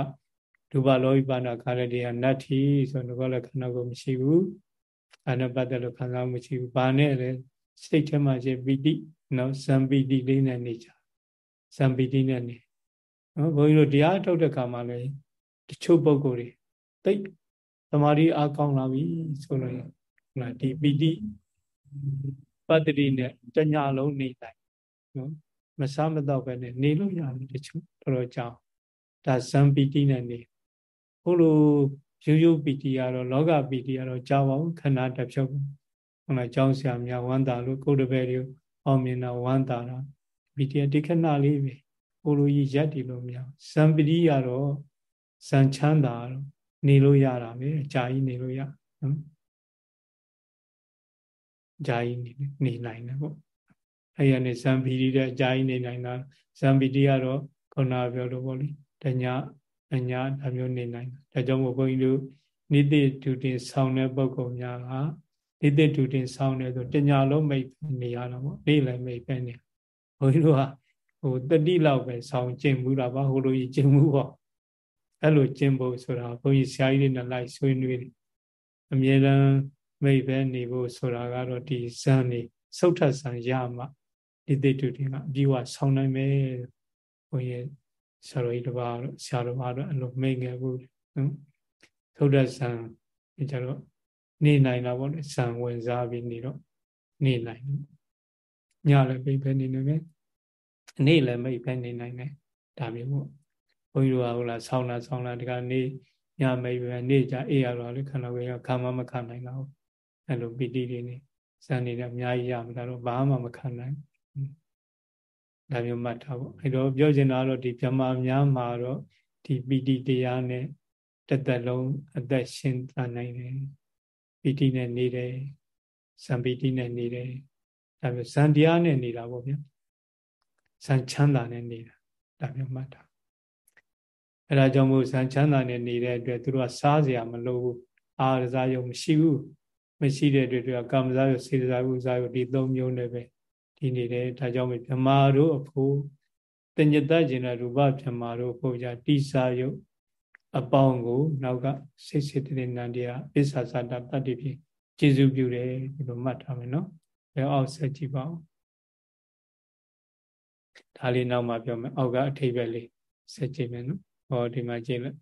ဒုဗလောဟိပါဏခါရတေယနတ္ထိဆိုတော့လည်းခန္ဓာကိုမရှိဘူးအဲနဲ့ပတ်သက်လို့ခံစားမှုမရှိဘူးဘာနဲ့လဲစိတ်ထဲမှာရှိပီတိနော်ဇံပီတိလေးနဲ့နေကြဇံပီတိနဲ့နေ နော်ဘုန်းကြီးတို့တရားထုတ်တဲ့ခါမှာလည်းတချို့ပုံကိုယ်တွေတိတ်သမာဓိအားကောင်းလာပြီဆိုလို့ဟုတ်ဒီပီတိပတ္တိနဲ့တညာလုံးနေတိုင်းနော်မစားမတော့ပဲနဲ့နေလို့ရတယ်တချို့တော်တော်ကြောင်းဒါဇံပီတိနဲ့နေဟိုလိုရိုးရိုးပီတိကတော့လောကပီတိကတော့ကြောက်အောင်ခဏတစ်ဖြုတ်ဟုတ်လားကြောင်းဆရာများဝမ်းသာလို့ကိုယ်တပည့်တွေအောင်မြင်တာဝမ်းသာတာပီတိဒီခဏလေးပဲ ဟိုလိုကြီးရက်တည်လို့မရဇံပတိကတော့ဇံချမ်းသာတော့နေလို့ရတာပဲအကြာကြီးနေလို့ရနော်အကြာကြီးနေနေနိုင်တယ်ပေါ့အဲ့ရနေဇံပီတိတဲ့အကြာကြီးနေနိုင်တာဇံပီတိကတော့ခုနပြောလို့ပေါ့လေတညာအညာဒါမျိုးနေနိုင်တယ်ဒါကြောင့်မို့ဘုန်းကြီးတို့နိတိဒုတင်ဆောင်းတဲ့ပုဂ္ဂိုလ်များကနိတိဒုတင်ဆောင်းတယ်ဆိုတညာလုံးမိတ်နေရတာပေါ့နေ့လည်းမိတ်ပဲနေဘုန်းကြီးတို့က ဟိုတတိလောက်ပဲဆောင်းကျင့်မှုတာပါဟိုလိုကြီးကျင့်မှုပေါ့အဲ့လိုကျင့်ဖို့ဆိုတာဘုန်းကြီးဆရာကြီးတွေနဲ့လိုက်ဆွေးနွေးတယ်အမြဲတမ်းမိတ်ပဲနေဖို့ဆိုတာကတော့ဒီဇန်နေဆုတ်ထဆန်ရမှဒီတိတုတင်ကအပြီးဝဆောင်းနိုင်မယ်ဘုန်းကြီးဆရာတော်ကြီးတစ်ပါးတော့ဆရာတော်ပါတော့အဲ့လိုမိတ်ငယ်ဘူးနော်ဆုတ်ထဆန်ဒီကြတော့နေနိုင်တာပေါ့လေဇန်ဝင်စားပြီးနေတော့နေနိုင်ညလည်းပြိပဲနေနေမယ် နေ့လည်းမိတ်ပဲနေနိုင်တယ်ဒါမျိုးပေါ့ဘုန်းကြီးတို့ကဟုတ်လားဆောင်းလာဆောင်းလာဒီကနေညမိတ်ပဲနေကြအေးရတော့လေခန္ဓာကိုယ်ကခံမမခံနိုင်တော့အဲ့လိုပီတိတွေနေဇန်နေတဲ့အများကြီးရမှာတော့ဘာမှမခံနိုင်ဒါမျိုးမှတ်ထားပေါ့အဲ့တော့ပြောချင်တာတော့ဒီဗြဟ္မာများမှာတော့ဒီပီတိတရားနဲ့တသက်လုံးအသက်ရှင်သန်နိုင်တယ်ပီတိနဲ့နေတယ်ဇံပီတိနဲ့နေတယ်ဒါမျိုးဇံတရားနဲ့နေတာပေါ့ဗျာ ဇံချမ်းသာနဲ့နေတာဒါမျိုးမှတ်ထားအဲဒါကြောင့်မို့ဇန်ချမ်းသာနဲ့နေတဲ့အတွက်သူတို့ကစားစရာမလိုဘူးအာရစားယုံမရှိဘူးမရှိတဲ့အတွက်သူကကာမစားယုံစေစားယုံစားယုံဒီသုံးမျိုးနဲ့ပဲဒီနေတယ်ဒါကြောင့်မို့မြမာတို့အဖို့တညတကျင်တဲ့ရူပမြမာတို့ဖို့ကြတိစာယုံအပေါင်းကို နောက်ကစိတ်စိတ်တည်းနန္တရားအစ္ဆာသတ္တတတ္တိဖြင့်ကျေစုပြုတယ်ဒီလိုမှတ်ထားမယ်နော်ဘယ်အောက်ဆက်ကြည့်ပါဦး ဒါလေးနောက်မှပြောမယ်အောက်ကအထိပ္ပယ်လေးဆက်ကြည့်မယ်နော်ဟောဒီမှာကြည့်လိုက်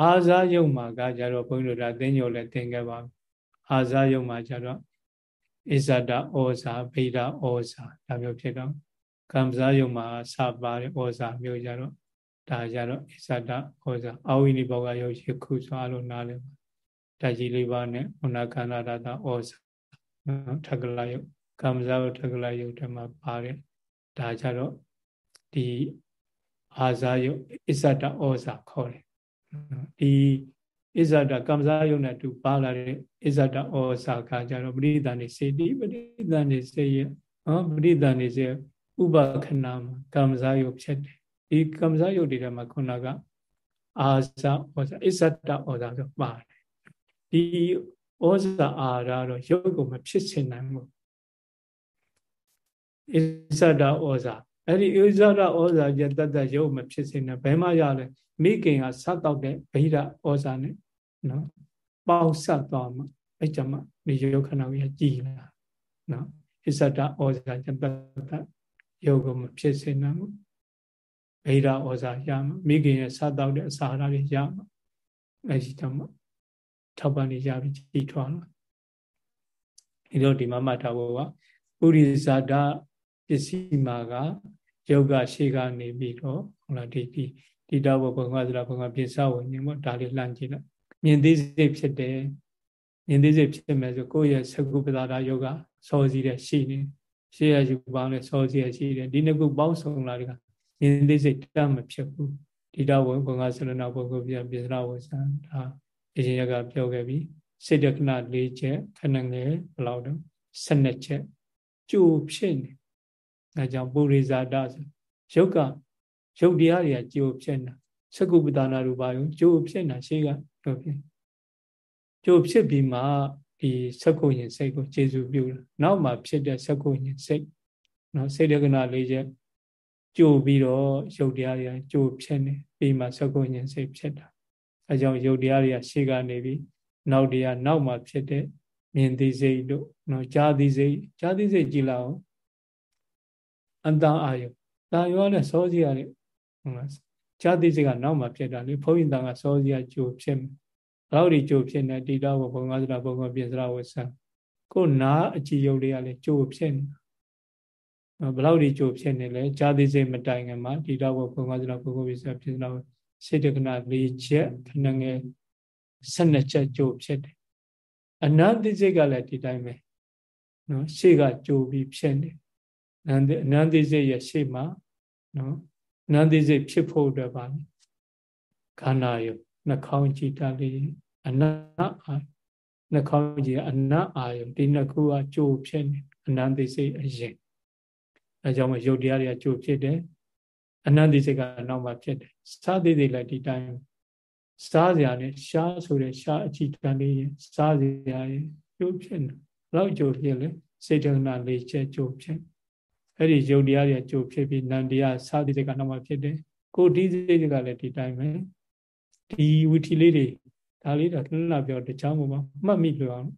အာဇာယုံမှာကကြတော့ဘုန်းကြီးတို့ဒါသင်ညိုလည်းသင်ခဲ့ပါပြီအာဇာယုံမှာကြတော့ဣဇဒဩဇာဗိဒဩဇာဒါမျိုးဖြစ်တော့ကံစားယုံမှာစပါတဲ့ဩဇာမျိုးကြတော့ဒါကြတော့ဣဇဒဩဇာအာဝိနိဘောကယုတ်ရှိခုဆိုအလိုနားလဲပါဓာကြီးလေးပါးနဲ့ဥနာကန္နာဒတာဩဇာနော်ထကလာယုတ်ကံစားယုတ်ထကလာယုတ်ထဲမှာပါတယ် ဒါကြတော့ဒီအာဇာယုတ်အစ္ဆဒဩဇာခေါ်တယ်ဒီအစ္ဆဒကမ္မဇာယုတ်နဲ့တူပါလာတဲ့အစ္ဆဒဩဇာကကြတော့ပရိသန်နေစေတိပရိသန်နေစေရဟောပရိသန်နေစေဥပခဏမှာကမ္မဇာယုတ်ဖြစ်တယ်ဒီကမ္မဇာယုတ်တွေထဲမှာခုနကအာဇာဩဇာအစ္ဆဒဩဇာဆိုပါတယ်ဒီဩဇာအာရတော့ယုတ်ကိုမဖြစ်စေနိုင်ဘူး အစ္ဆဒဩဇာအဲ့ဒီဥဇရဩဇာကျတတ်တတ်ရုပ်မဖြစ်စေနဲ့ဘယ်မှရလဲမိခင်ကဆက်တော့တဲ့ဗိဓဩဇာနဲ့နော်ပေါက်ဆက်သွားမှအဲ့ကြမှာဒီရုပ်ခဏကြီးကြည်လာနော်ဣဇဒဩဇာကျတတ်တတ်ရုပ်ကမဖြစ်စေနိုင်ဘူးဗိဓဩဇာရမှမိခင်ရဲ့ဆက်တော့တဲ့အစာရတွေရမှအဲ့ဒီကြမှာထောက်ပံ့နေရပြီးကြည်ထွားလာဒီတော့ဒီမှာမှတ်ထားဖို့ကပုရိဇာဒပ စ္စည်းမှာကယောဂရှေ့ကနေပြီးတော့ဟုတ်လားဒီဒီဒီတော့ဘုံကဆိုတာဘုံကပြစ္ဆဝဉ္ဉ္ပေါ့ဒါလေးလှမ်းကြည့်လိုက်မြင်သိစိတ်ဖြစ်တယ်မြင်သိစိတ်ဖြစ်မယ်ဆိုကိုယ့်ရဲ့သကုပ္ပဒါယောဂစောစီးတဲ့ရှိနေရှေ့ရယူပေါင်းနဲ့စောစီးရရှိတယ်ဒီနှစ်ခုပေါင်းစုံလာတဲ့ကမြင်သိစိတ်တတ်မဖြစ်ဘူးဒီတော့ဘုံကဆရဏဘုံကပြပြစ္ဆဝဉ္ဇံဒါအရင်ရကပြောခဲ့ပြီစိတ်တက္ကနာ၄ချက်ခဏငယ်ဘယ်လောက်တော့12ချက်ကြိုဖြစ်နေ အဲကြောင့်ပုရိဇာတဆိုရုပ်ကရုပ်တရားတွေကကြိုဖြစ်နေတာသကုပ္ပဒါနာရူပါယုံကြိုဖြစ်နေတာရှေးကပြောဖြစ်ကြိုဖြစ်ပြီးမှဒီသကုရင်စိတ်ကိုကျေစုပြုတာနောက်မှဖြစ်တဲ့သကုရင်စိတ်နော်စေတကနာလေးချက်ကြိုပြီးတော့ရုပ်တရားတွေကကြိုဖြစ်နေပြီးမှသကုရင်စိတ်ဖြစ်တာအဲကြောင့်ရုပ်တရားတွေကရှေးကနေပြီးနောက်တရားနောက်မှဖြစ်တဲ့မြင်သိစိတ်တို့နော်ကြားသိစိတ်ကြားသိစိတ်ကြည်လာအောင် အတ္တအာယုတာယောနဲ့စောစီရတယ်ဟုတ်လားဈာတိစိတ်ကနောက်မှဖြစ်တာလေဘုန်းကြီးတန်ကစောစီရကြိုဖြစ်မယ်ဘလောက်ဒီကြိုဖြစ်နေတိတော်ဘုံငါးစရာဘုံကပြင်စရာဝဆံကိုနာအကြည်ယုတ်လေးကလည်းကြိုဖြစ်နေဘလောက်ဒီကြိုဖြစ်နေလဲဈာတိစိတ်မတိုင်ခင်မှာတိတော်ဘုံငါးစရာဘုံကပြင်စရာပြင်စရာစေတကနာ၄ချက်ခဏငယ်12ချက်ကြိုးဖြစ်တယ်အနန္တိစိတ်ကလည်းဒီတိုင်းပဲနော်ရှေ့ကကြိုးပြီးဖြစ်နေအ နန္တိအနန္တိစိတ်ရဲ့ရှေ့မှာနော်အနန္တိစိတ်ဖြစ်ဖို့အတွက်ပါခန္ဓာယုနှာခေါင်းကြည်တာလေးအနတ်အာနှာခေါင်းကြည်အနတ်အာယုဒီနှစ်ခုကကြိုးဖြစ်နေအနန္တိစိတ်အရင်အဲကြောင့်မယုတ်တရားတွေကကြိုးဖြစ်တယ်အနန္တိစိတ်ကနောက်မှဖြစ်တယ်စာသေးသေးလည်းဒီတိုင်းစားစရာနဲ့ရှားဆိုတဲ့ရှားအကြည့်တန်လေးစားစရာရဲ့ကျိုးဖြစ်နေလောက်ကြိုးဖြစ်လေစေတနာလေးချက်ကြိုးဖြစ် အဲ့ဒီယုတ်တရားတွေကြိုးဖြစ်ပြီးနန္တရားစားသေးစိတ်ကနောက်မှဖြစ်တယ်ကိုဒီစိတ်ကလည်းဒီတိုင်းပဲဒီဝီထီလေးတွေဒါလေးတော့လှလှပြောတခြားမှာမှတ်မိလို့အောင်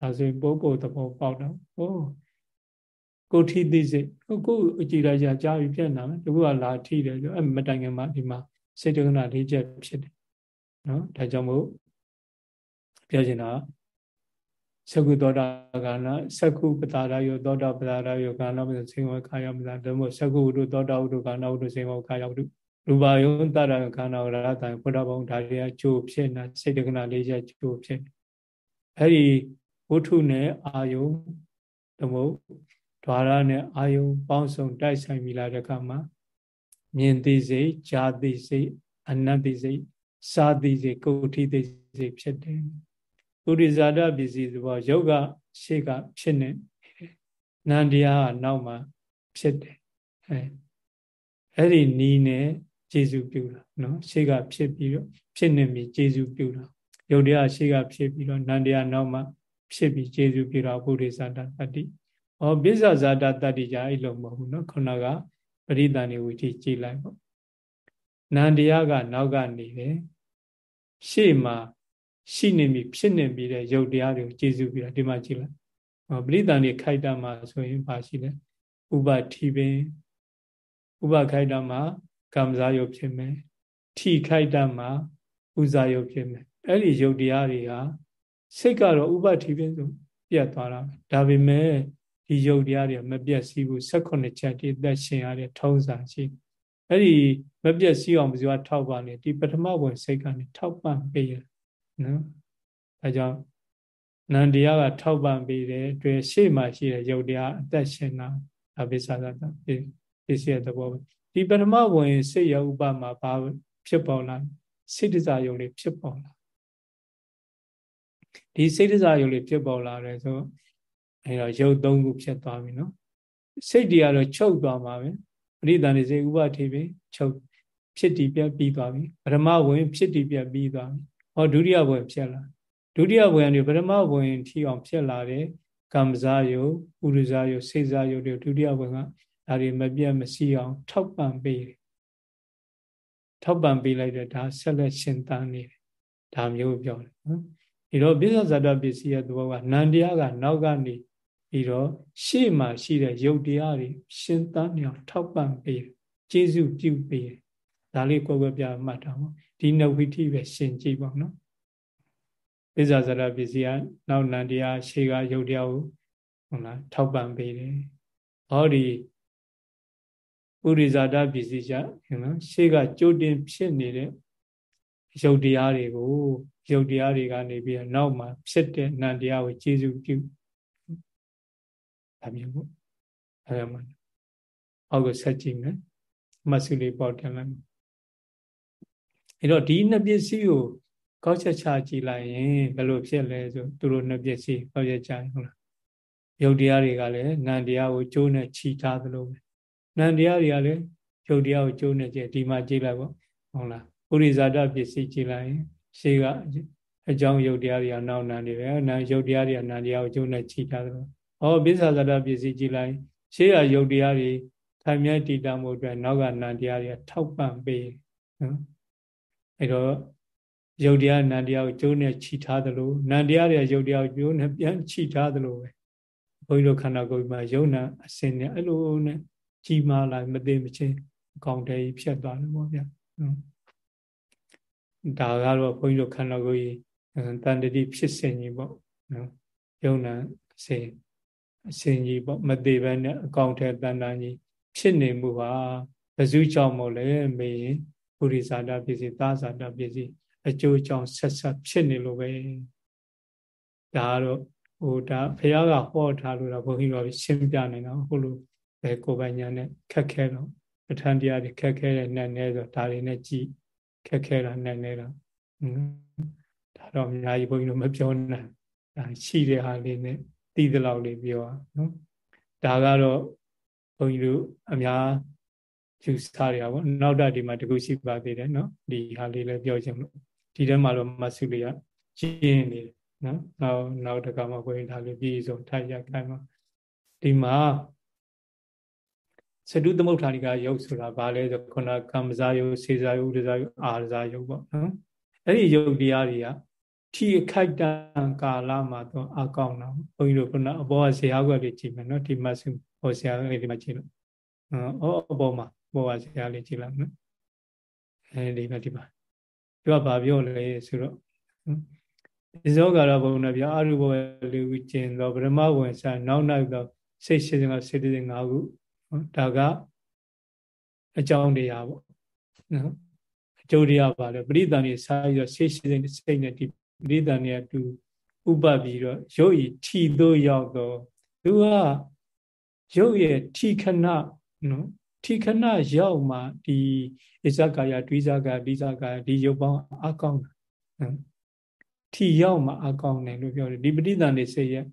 ဒါဆိုရင်ပို့ပို့သဘောပေါက်တော့ဟိုကိုထီသိစိတ်ကိုအကြည်ရကြကြားပြီးပြက်နာမယ်တကူကလာထီတယ်ဆိုအဲ့မတိုင်ခင်မှာဒီမှာစေတကနာလေးချက်ဖြစ်တယ်နော်ဒါကြောင့်မို့ပြောချင်တာ သကုသောတာကနာသကုပတာရယောသောတာပတာရယောကာနောပစေဝခာယမသာဓမ္မသကုဝုဒ္ဓသောတာဝုဒ္ဓကာနောဝုဒ္ဓစေဝခာယဝုဒ္ဓရူပယုံတရခန္ဓာရတံဘုရားဘုံဒါရီယာကျိုးဖြစ်နေစေတကနာလေးချက်ကျိုးဖြစ်အဲ့ဒီဝုထုနဲ့အာယုံဓမ္မဓာရနဲ့အာယုံပေါင်းစုံတိုက်ဆိုင်မိလာတဲ့အခါမှာမြင်သိစိတ်ကြားသိစိတ်အနတ္တိစိတ်စာသိစိတ်ကုဋ္ဌိသိစိတ်ဖြစ်တယ် ပုရိဇာတပစ္စည်းသဘောယောဂရှေ့ကဖြစ်နေနန္တရားကနောက်မှဖြစ်တယ်အဲအဲ့ဒီနီးနဲ့ကျေစုပြုတာနော်ရှေ့ကဖြစ်ပြီးတော့ဖြစ်နေပြီကျေစုပြုတာယုတ်တရားရှေ့ကဖြစ်ပြီးတော့နန္တရားနောက်မှဖြစ်ပြီးကျေစုပြုတာပုရိဇာတတတ္တိဩပစ္ဆဇာတတတ္တိじゃအဲ့လိုမဟုတ်ဘူးနော်ခုနကပရိသန္တိဝိထိကြည်လိုက်ပေါ့နန္တရားကနောက်ကနေတယ်ရှေ့မှာ ရှိနေပြီဖြစ်နေပြီတဲ့ယုတ်တရားတွေကိုကျေစုပြီးတော့ဒီမှာကြည့်လိုက်ပရိသန္တိခိုက်တာမှာဆိုရင်ပါရှိတယ်ဥပတိပင်ဥပခိုက်တာမှာကမ္မဇာယုတ်ဖြစ်မယ်ထိခိုက်တာမှာဥဇာယုတ်ဖြစ်မယ်အဲ့ဒီယုတ်တရားတွေကစိတ်ကတော့ဥပတိပင်ဆိုပြတ်သွားတာပဲဒါပေမဲ့ဒီယုတ်တရားတွေမပြတ်စည်းဘူး16ချက်တည်းသက်ရှင်ရတဲ့ထုံးစံရှိအဲ့ဒီမပြတ်စည်းအောင်ဘယ်သူကထောက်ပါလဲဒီပထမဝင်စိတ်ကနေထောက်ပံ့ပေးရ နော်အဲကြောင့်နန္တရားကထောက်ပံ့ပေးတယ်တွေ့ရှေ့မှာရှိတဲ့ယုတ်တရားအသက်ရှင်တာအပိစ္ဆာသတ္တပစ္စည်းသဘောပဲဒီပထမဝင်စိတ်ရဥပမှာဘာဖြစ်ပေါ်လာစိတ်တစားယုံလေးဖြစ်ပေါ်လာဒီစိတ်တစားယုံလေးဖြစ်ပေါ်လာတယ်ဆိုအဲတော့ရုပ်သုံးခုဖြစ်သွားပြီနော်စိတ်တွေကတော့ချုပ်သွားမှာပဲပရိသန္တိစေဥပထေပဲချုပ်ဖြစ်တည်ပြပြီးသွားပြီပထမဝင်ဖြစ်တည်ပြပြီးသွားပြီ ဟောဒုတိယဝင်ဖြစ်လာဒုတိယဝင်ကနေပထမဝင်ထီအောင်ဖြစ်လာတဲ့ကမ္မဇာယုဥရဇာယုစေဇာယုတွေဒုတိယဝင်ကဒါတွေမပြတ်မစီအောင် ထောက်ပံ့ပေးတယ်ထောက်ပံ့ပေးလိုက်တဲ့ဒါဆက်လက်ရှင်သန်နေတယ်ဒါမျိုးပြောတယ်နော်ဒီတော့ပိဿဇာတပစ္စည်းရဲ့သဘောကနန္တရားကနောက်ကနေပြီးတော့ရှေ့မှာရှိတဲ့ယုတ်တရားတွေရှင်းသန်းနေအောင်ထောက်ပံ့ပေးကျေးဇူးပြုပေးဒါလေးကိုယ်ကိုယ်ပြမှတ်တာပေါ့ ဒီနဝိထိပဲရှင်းကြည့်ပါနော်ပိဇာဇရပစ္စည်းကနောက်နန္တရားရှေ့ကယုတ်တရားကိုဟုတ်လားထောက်ပံ့ပေးတယ်ဟောဒီဥရိဇာတပစ္စည်းကြနော်ရှေ့ကကြိုတင်ဖြစ်နေတဲ့ယုတ်တရားတွေကိုယုတ်တရားတွေကနေပြီးတော့နောက်မှာဖြစ်တဲ့နန္တရားကိုကျေးဇူးပြုဒါမျိုးပေါ့အဲဒါမှအောက်ကိုဆက်ကြည့်မယ်မဆုလေးပေါတင်လိုက် အဲ့တော့ဒီနှစ်ပစ္စည်းကိုကောက်ချက်ချကြည့်လိုက်ရင်ဘယ်လိုဖြစ်လဲဆိုသူတို့နှစ်ပစ္စည်းကောက်ချက်ချဟုတ်လားယုတ်တရားတွေကလည်းနန္တရားကိုကျိုးနဲ့ခြိထားသလိုပဲနန္တရားတွေကလည်းယုတ်တရားကိုကျိုးနဲ့ကြည့်ဒီမှာကြည့်လိုက်ပေါ့ဟုတ်လားပုရိဇာတပစ္စည်းကြည့်လိုက်ရင်ရှေးကအကြောင်းယုတ်တရားတွေကနောက်နန္တွေပဲနာယုတ်တရားတွေကနန္တရားကိုကျိုးနဲ့ခြိထားသလိုဟောပိဿာဇာတပစ္စည်းကြည့်လိုက်ရှေးရယုတ်တရားတွေထိုင်မြဲတည်တံမှုအတွက်နောက်ကနန္တရားတွေထောက်ပံ့ပေးနော် အဲတော့ယုတ်တရားနန္တရားကိုကျိုးနဲ့ခြိထားသလိုနန္တရားတွေကယုတ်တရားကိုကျိုးနဲ့ပြန်ခြိထားသလိုပဲဘုန်းကြီးတို့ခန္ဓာကိုယ်မှာယုံနာအစင်နဲ့အဲ့လိုနဲ့ကြီးမားလာမသိမချင်းအကောင်တည်းဖြတ်သွားတယ်ပေါ့ဗျာနော်ဒါကတော့ဘုန်းကြီးတို့ခန္ဓာကိုယ်ကြီးတန်တတိဖြစ်စဉ်ကြီးပေါ့နော်ယုံနာအစင်အစင်ကြီးပေါ့မသေးဘဲနဲ့အကောင်ထဲတန်တန်ကြီးဖြစ်နေမှုဟာဘယ်သူကြောင့်မို့လဲမေးရင် ပုရိသတာပစ္စည်းသာဇာတာပစ္စည်းအကျိုးကြောင့်ဆက်ဆက်ဖြစ်နေလို့ပဲဒါကတော့ဟိုဒါဘုရားကဟောထားလို့တော့ဘုန်းကြီးတို့ရှင်းပြနိုင်တော့ဟုတ်လို့ပဲကိုယ်ပိုင်ညာနဲ့ခက်ခဲတော့ပဋ္ဌာန်းတရားတွေခက်ခဲတဲ့နဲ့နဲဆိုဒါတွေနဲ့ကြည်ခက်ခဲတာနဲ့နဲတော့ဒါတော့အများကြီးဘုန်းကြီးတို့မပြောနိုင်ဒါရှိတဲ့ဟာလေးနဲ့သိသလောက်လေးပြောအောင်နော်ဒါကတော့ဘုန်းကြီးတို့အများ ယူဆရပါဘောနောက်တာဒီမှာတခုရှိပါသေးတယ်နော်ဒီဟာလေးလည်းပြောချင်လို့ဒီထဲမှာတော့မဆုလေးကကျင်းနေတယ်နော်နောက်နောက်တကမှကိုရင်ဒါလေးပြည်စုံထိုက်ရခိုင်းမှာဒီမှာသတုသမုဋ္ဌာနိကယုတ်ဆိုတာဘာလဲဆိုခုနကမ္မဇာယုတ်စေဇာယုတ်ဥဒဇာယုတ်အာရဇာယုတ်ပေါ့နော်အဲ့ဒီယုတ်တရားတွေကထီအခိုက်တန်ကာလမှာတော့အကောင်းတော့ဘုန်းကြီးတို့ခုနအပေါ်ကဇေယျကွက်လေးကြည့်မယ်နော်ဒီမဆုဟောဇေယျလေးဒီမှာကြည့်လို့ဟောအပေါ်မှာ ဘောကဇေယျလေးကြည့်လိုက်နော်အဲဒီမှာဒီမှာသူကဘာပြောလဲဆိုတော့ဒီဇောကာရဘုံနဲ့ပြအာရုဘောလူကျင်သောဗြဟ္မဝင်ဆာနောက်နောက်သောစိတ်ရှိစဉ်ကစိတ်တည်း၅ခုဒါကအကြောင်းတရားပေါ့နော်အကျိုးတရားပါလေပရိသန်နေစားပြီးတော့စိတ်ရှိစဉ်စိတ်နဲ့ဒီပရိသန်နေတူဥပပြီးတော့ရုပ်ဤထီသို့ရောက်တော့သူကရုပ်ရဲ့ထီခဏနော် ထီခဏရောက်မှဒီဣဇကာယဒွိဇကာဒိဇကာဒီရုပ်ပေါင်းအကောင်းနော်ထီရောက်မှအကောင်းတယ်လို့ပြောတယ်ဒီပဋိသန္ဓေစိတ်ရဲ့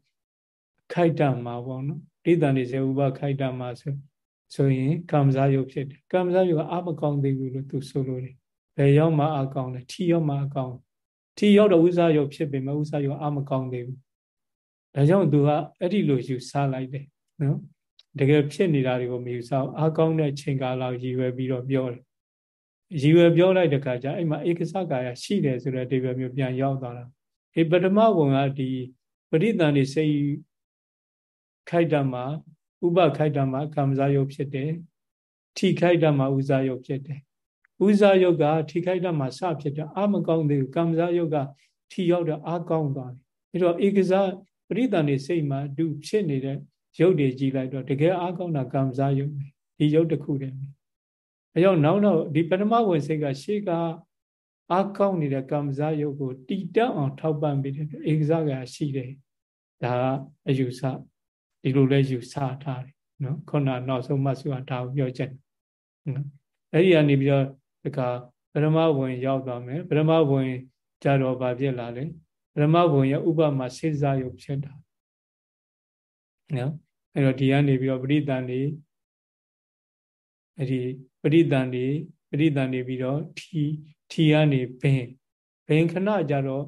ခိုက်တမှာပေါ့နော်ပဋိသန္ဓေစိတ်ဥပခိုက်တမှာဆိုဆိုရင်ကံစားရုပ်ဖြစ်တယ်ကံစားရုပ်ကအမကောင်းသေးဘူးလို့သူဆိုလို့တယ်ဘယ်ရောက်မှအကောင်းလဲထီရောက်မှအကောင်းထီရောက်တော့ဥစားရုပ်ဖြစ်ပေမဲ့ဥစားရုပ်အမကောင်းသေးဘူးဒါကြောင့်သူကအဲ့ဒီလိုယူဆလိုက်တယ်နော် တကယ်ဖြစ်နေတာတွေကိုမယူဆအောင်အကောင်းတဲ့ချိန်ကာလရည်ရွယ်ပြီးတော့ပြောတယ်ရည်ရွယ်ပြောလိုက်တဲ့ခါကျအဲ့မှာဧကစကာယရှိတယ်ဆိုတဲ့ဒီပဲမျိုးပြန်ရောက်သွားတာဒီပထမဘုံကဒီပရိသန်နေစိတ်ခိုက်တမှာဥပခိုက်တမှာကံစားယုတ်ဖြစ်တယ်ထိခိုက်တမှာဥစားယုတ်ဖြစ်တယ်ဥစားယုတ်ကထိခိုက်တမှာစဖြစ်တယ်အာမကောင်းသေးဘူးကံစားယုတ်ကထိရောက်တော့အာကောင်းသွားတယ်အဲ့တော့ဧကစားပရိသန်နေစိတ်မှာဒုဖြစ်နေတဲ့ ရုပ်တွေကြည့်လိုက်တော့တကယ်အာကောင်းတာကံစားယုတ်ပဲဒီရုပ်တစ်ခုတည်းအဲကြောင့်နောက်တော့ဒီပထမဝင်စိတ်ကရှေ့ကအာကောင်းနေတဲ့ကံစားယုတ်ကိုတည်တတ်အောင်ထောက်ပံ့ပေးတယ်ဧကစားကရှိတယ်ဒါအယူဆဒီလိုလဲယူဆထားတယ်နော်ခုနနောက်ဆုံးမှဆိုဒါကိုပြောချက်နော်အဲ့ဒီကနေပြီးတော့ဒီကပရမဝင်ရောက်သွားမယ်ပရမဝင်ကြတော့ဗာဖြစ်လာတယ်ပရမဝင်ရဲ့ဥပမာစေစားယုတ်ဖြစ်တာ နော်အဲ့တော့ဒီကနေပြီးတော့ပရိသန်နေအဲ့ဒီပရိသန်နေပရိသန်နေပြီးတော့ထီထီကနေဘင်ဘင်ခဏကြတော့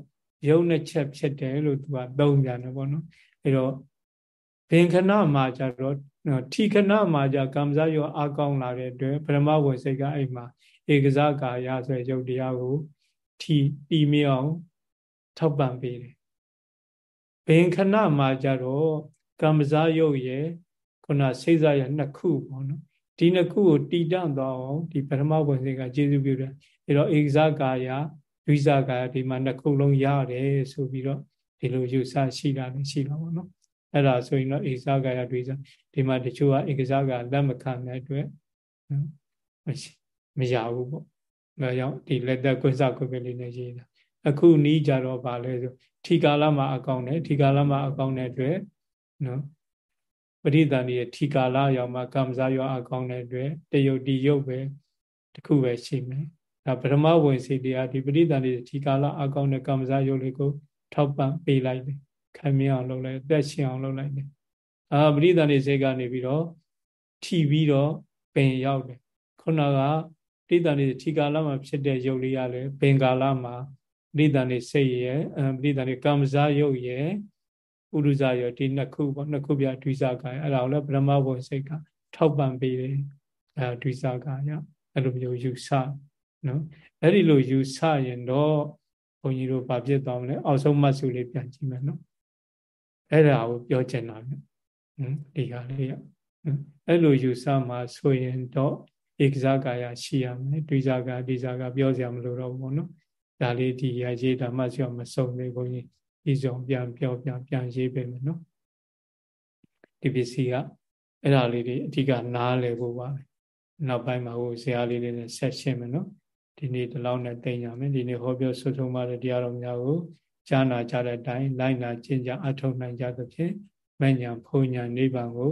ယုံနှစ်ချက်ဖြစ်တယ်လို့သူကသုံးပြန်တယ်ပေါ့နော်အဲ့တော့ဘင်ခဏမှာကြတော့ထီခဏမှာကြကံစားရောအကောင်းလာတဲ့အတွက်ပရမဝေစိတ်ကအဲ့မှာဧကစားကာယဆိုတဲ့ယုတ်တရားကိုထီတီမြောင်ထောက်ပံ့ပေးတယ်ဘင်ခဏမှာကြတော့ ကံစားယုတ်ရဲ့ခုနစိတ်စားရနှစ်ခုပေါ့နော်ဒီနှစ်ခုကိုတည်တံ့သွားအောင်ဒီပထမဝင်စိတ်ကကျေစုပြုတယ်အဲတော့ဧကစားကာယဒွိဇကာယဒီမှာနှစ်ခုလုံးရတယ်ဆိုပြီးတော့ဒီလိုယူဆရှိတာလည်းရှိတာပေါ့နော်အဲ့ဒါဆိုရင်တော့ဧကစားကာယဒွိဇဒီမှာတချို့ကဧကစားကာလက်မခံတဲ့အတွက်မရဘူးပေါ့ဒါကြောင့်ဒီလက်သက်ကွင်းစားကွက်ကလေးနဲ့ရေးတာအခုနီးကြတော့ဗာလဲဆိုထီကာလမှာအကောင်းတယ်ထီကာလမှာအကောင်းတဲ့အတွက် နော်ပရိသန်ရဲ့ထီကာလရောက်မှကမ္မဇာရောအကောင်းတဲ့အတွက်တယုတ်ဒီယုတ်ပဲတခုပဲရှိမယ်ဒါပထမဝင်စိတ်တရားဒီပရိသန်ရဲ့ထီကာလအကောင်းတဲ့ကမ္မဇာယုတ်လေးကိုထောက်ပံ့ပေးလိုက်တယ်ခံမြအောင်လုပ်လိုက်သက်ရှင်အောင်လုပ်လိုက်တယ်အာပရိသန်ရဲ့စိတ်ကနေပြီးတော့ထီပြီးတော့ပင်ရောက်တယ်ခုနကပရိသန်ရဲ့ထီကာလမှာဖြစ်တဲ့ယုတ်လေးရလဲပင်ကာလမှာပရိသန်ရဲ့စိတ်ရဲ့ပရိသန်ရဲ့ကမ္မဇာယုတ်ရဲ့ ဥရုဇရောဒီနှစ်ခုပေါ့နှစ်ခုပြဒွိဇကာယအဲ့ဒါကိုလည်းဗြဟ္မဘုံစိတ်ကထောက်ပံ့ပေးတယ်အဲဒွိဇကာယအဲ့လိုမျိုးယူဆနော်အဲ့ဒီလိုယူဆရင်တော့ဘုန်းကြီးတို့ဗာပြစ်သွားမလဲအောက်ဆုံးမှတ်စုလေးပြန်ကြည့်မယ်နော်အဲ့ဒါကိုပြောချင်တာဗျဟင်ဒီဟာလေးရအဲ့လိုယူဆမှာဆိုရင်တော့ဧကဇကာယရှိရမယ်ဒွိဇကာဒိဇကာပြောစရာမလိုတော့ဘူးပေါ့နော်ဒါလေးဒီရရေးဓမ္မဆိုမစုံသေးဘုန်းကြီး ဤဆုံးပြန်ပြောပြန်ပြန်ရေးပေးမယ်နော်ဒီပစ္စည်းကအဲ့ဒါလေးတွေအဓိကနားလည်ဖို့ပါပဲနောက်ပိုင်းမှာဟိုဇာလေးလေးနဲ့ဆက်ရှင်းမယ်နော်ဒီနေ့ဒီလောက်နဲ့တင်ရမယ်ဒီနေ့ဟောပြောဆွဆုံးပါတဲ့တရားတော်များကိုကြားနာကြတဲ့အတိုင်းလိုက်နာကျင့်ကြအထောက်နိုင်ကြသဖြင့်မဉ္ဇဉ်ဖုန်ညာနိဗ္ဗာန်ကို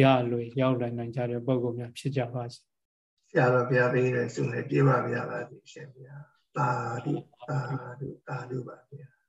ရလွေရောက်လာနိုင်ကြတဲ့ပုဂ္ဂိုလ်များဖြစ်ကြပါစေဆရာတော်ဘုရားပေးတဲ့ဆုနဲ့ပြေပါဗျာပါရှင်ဗျာသာဓုသာဓုသာဓုပါဗျာ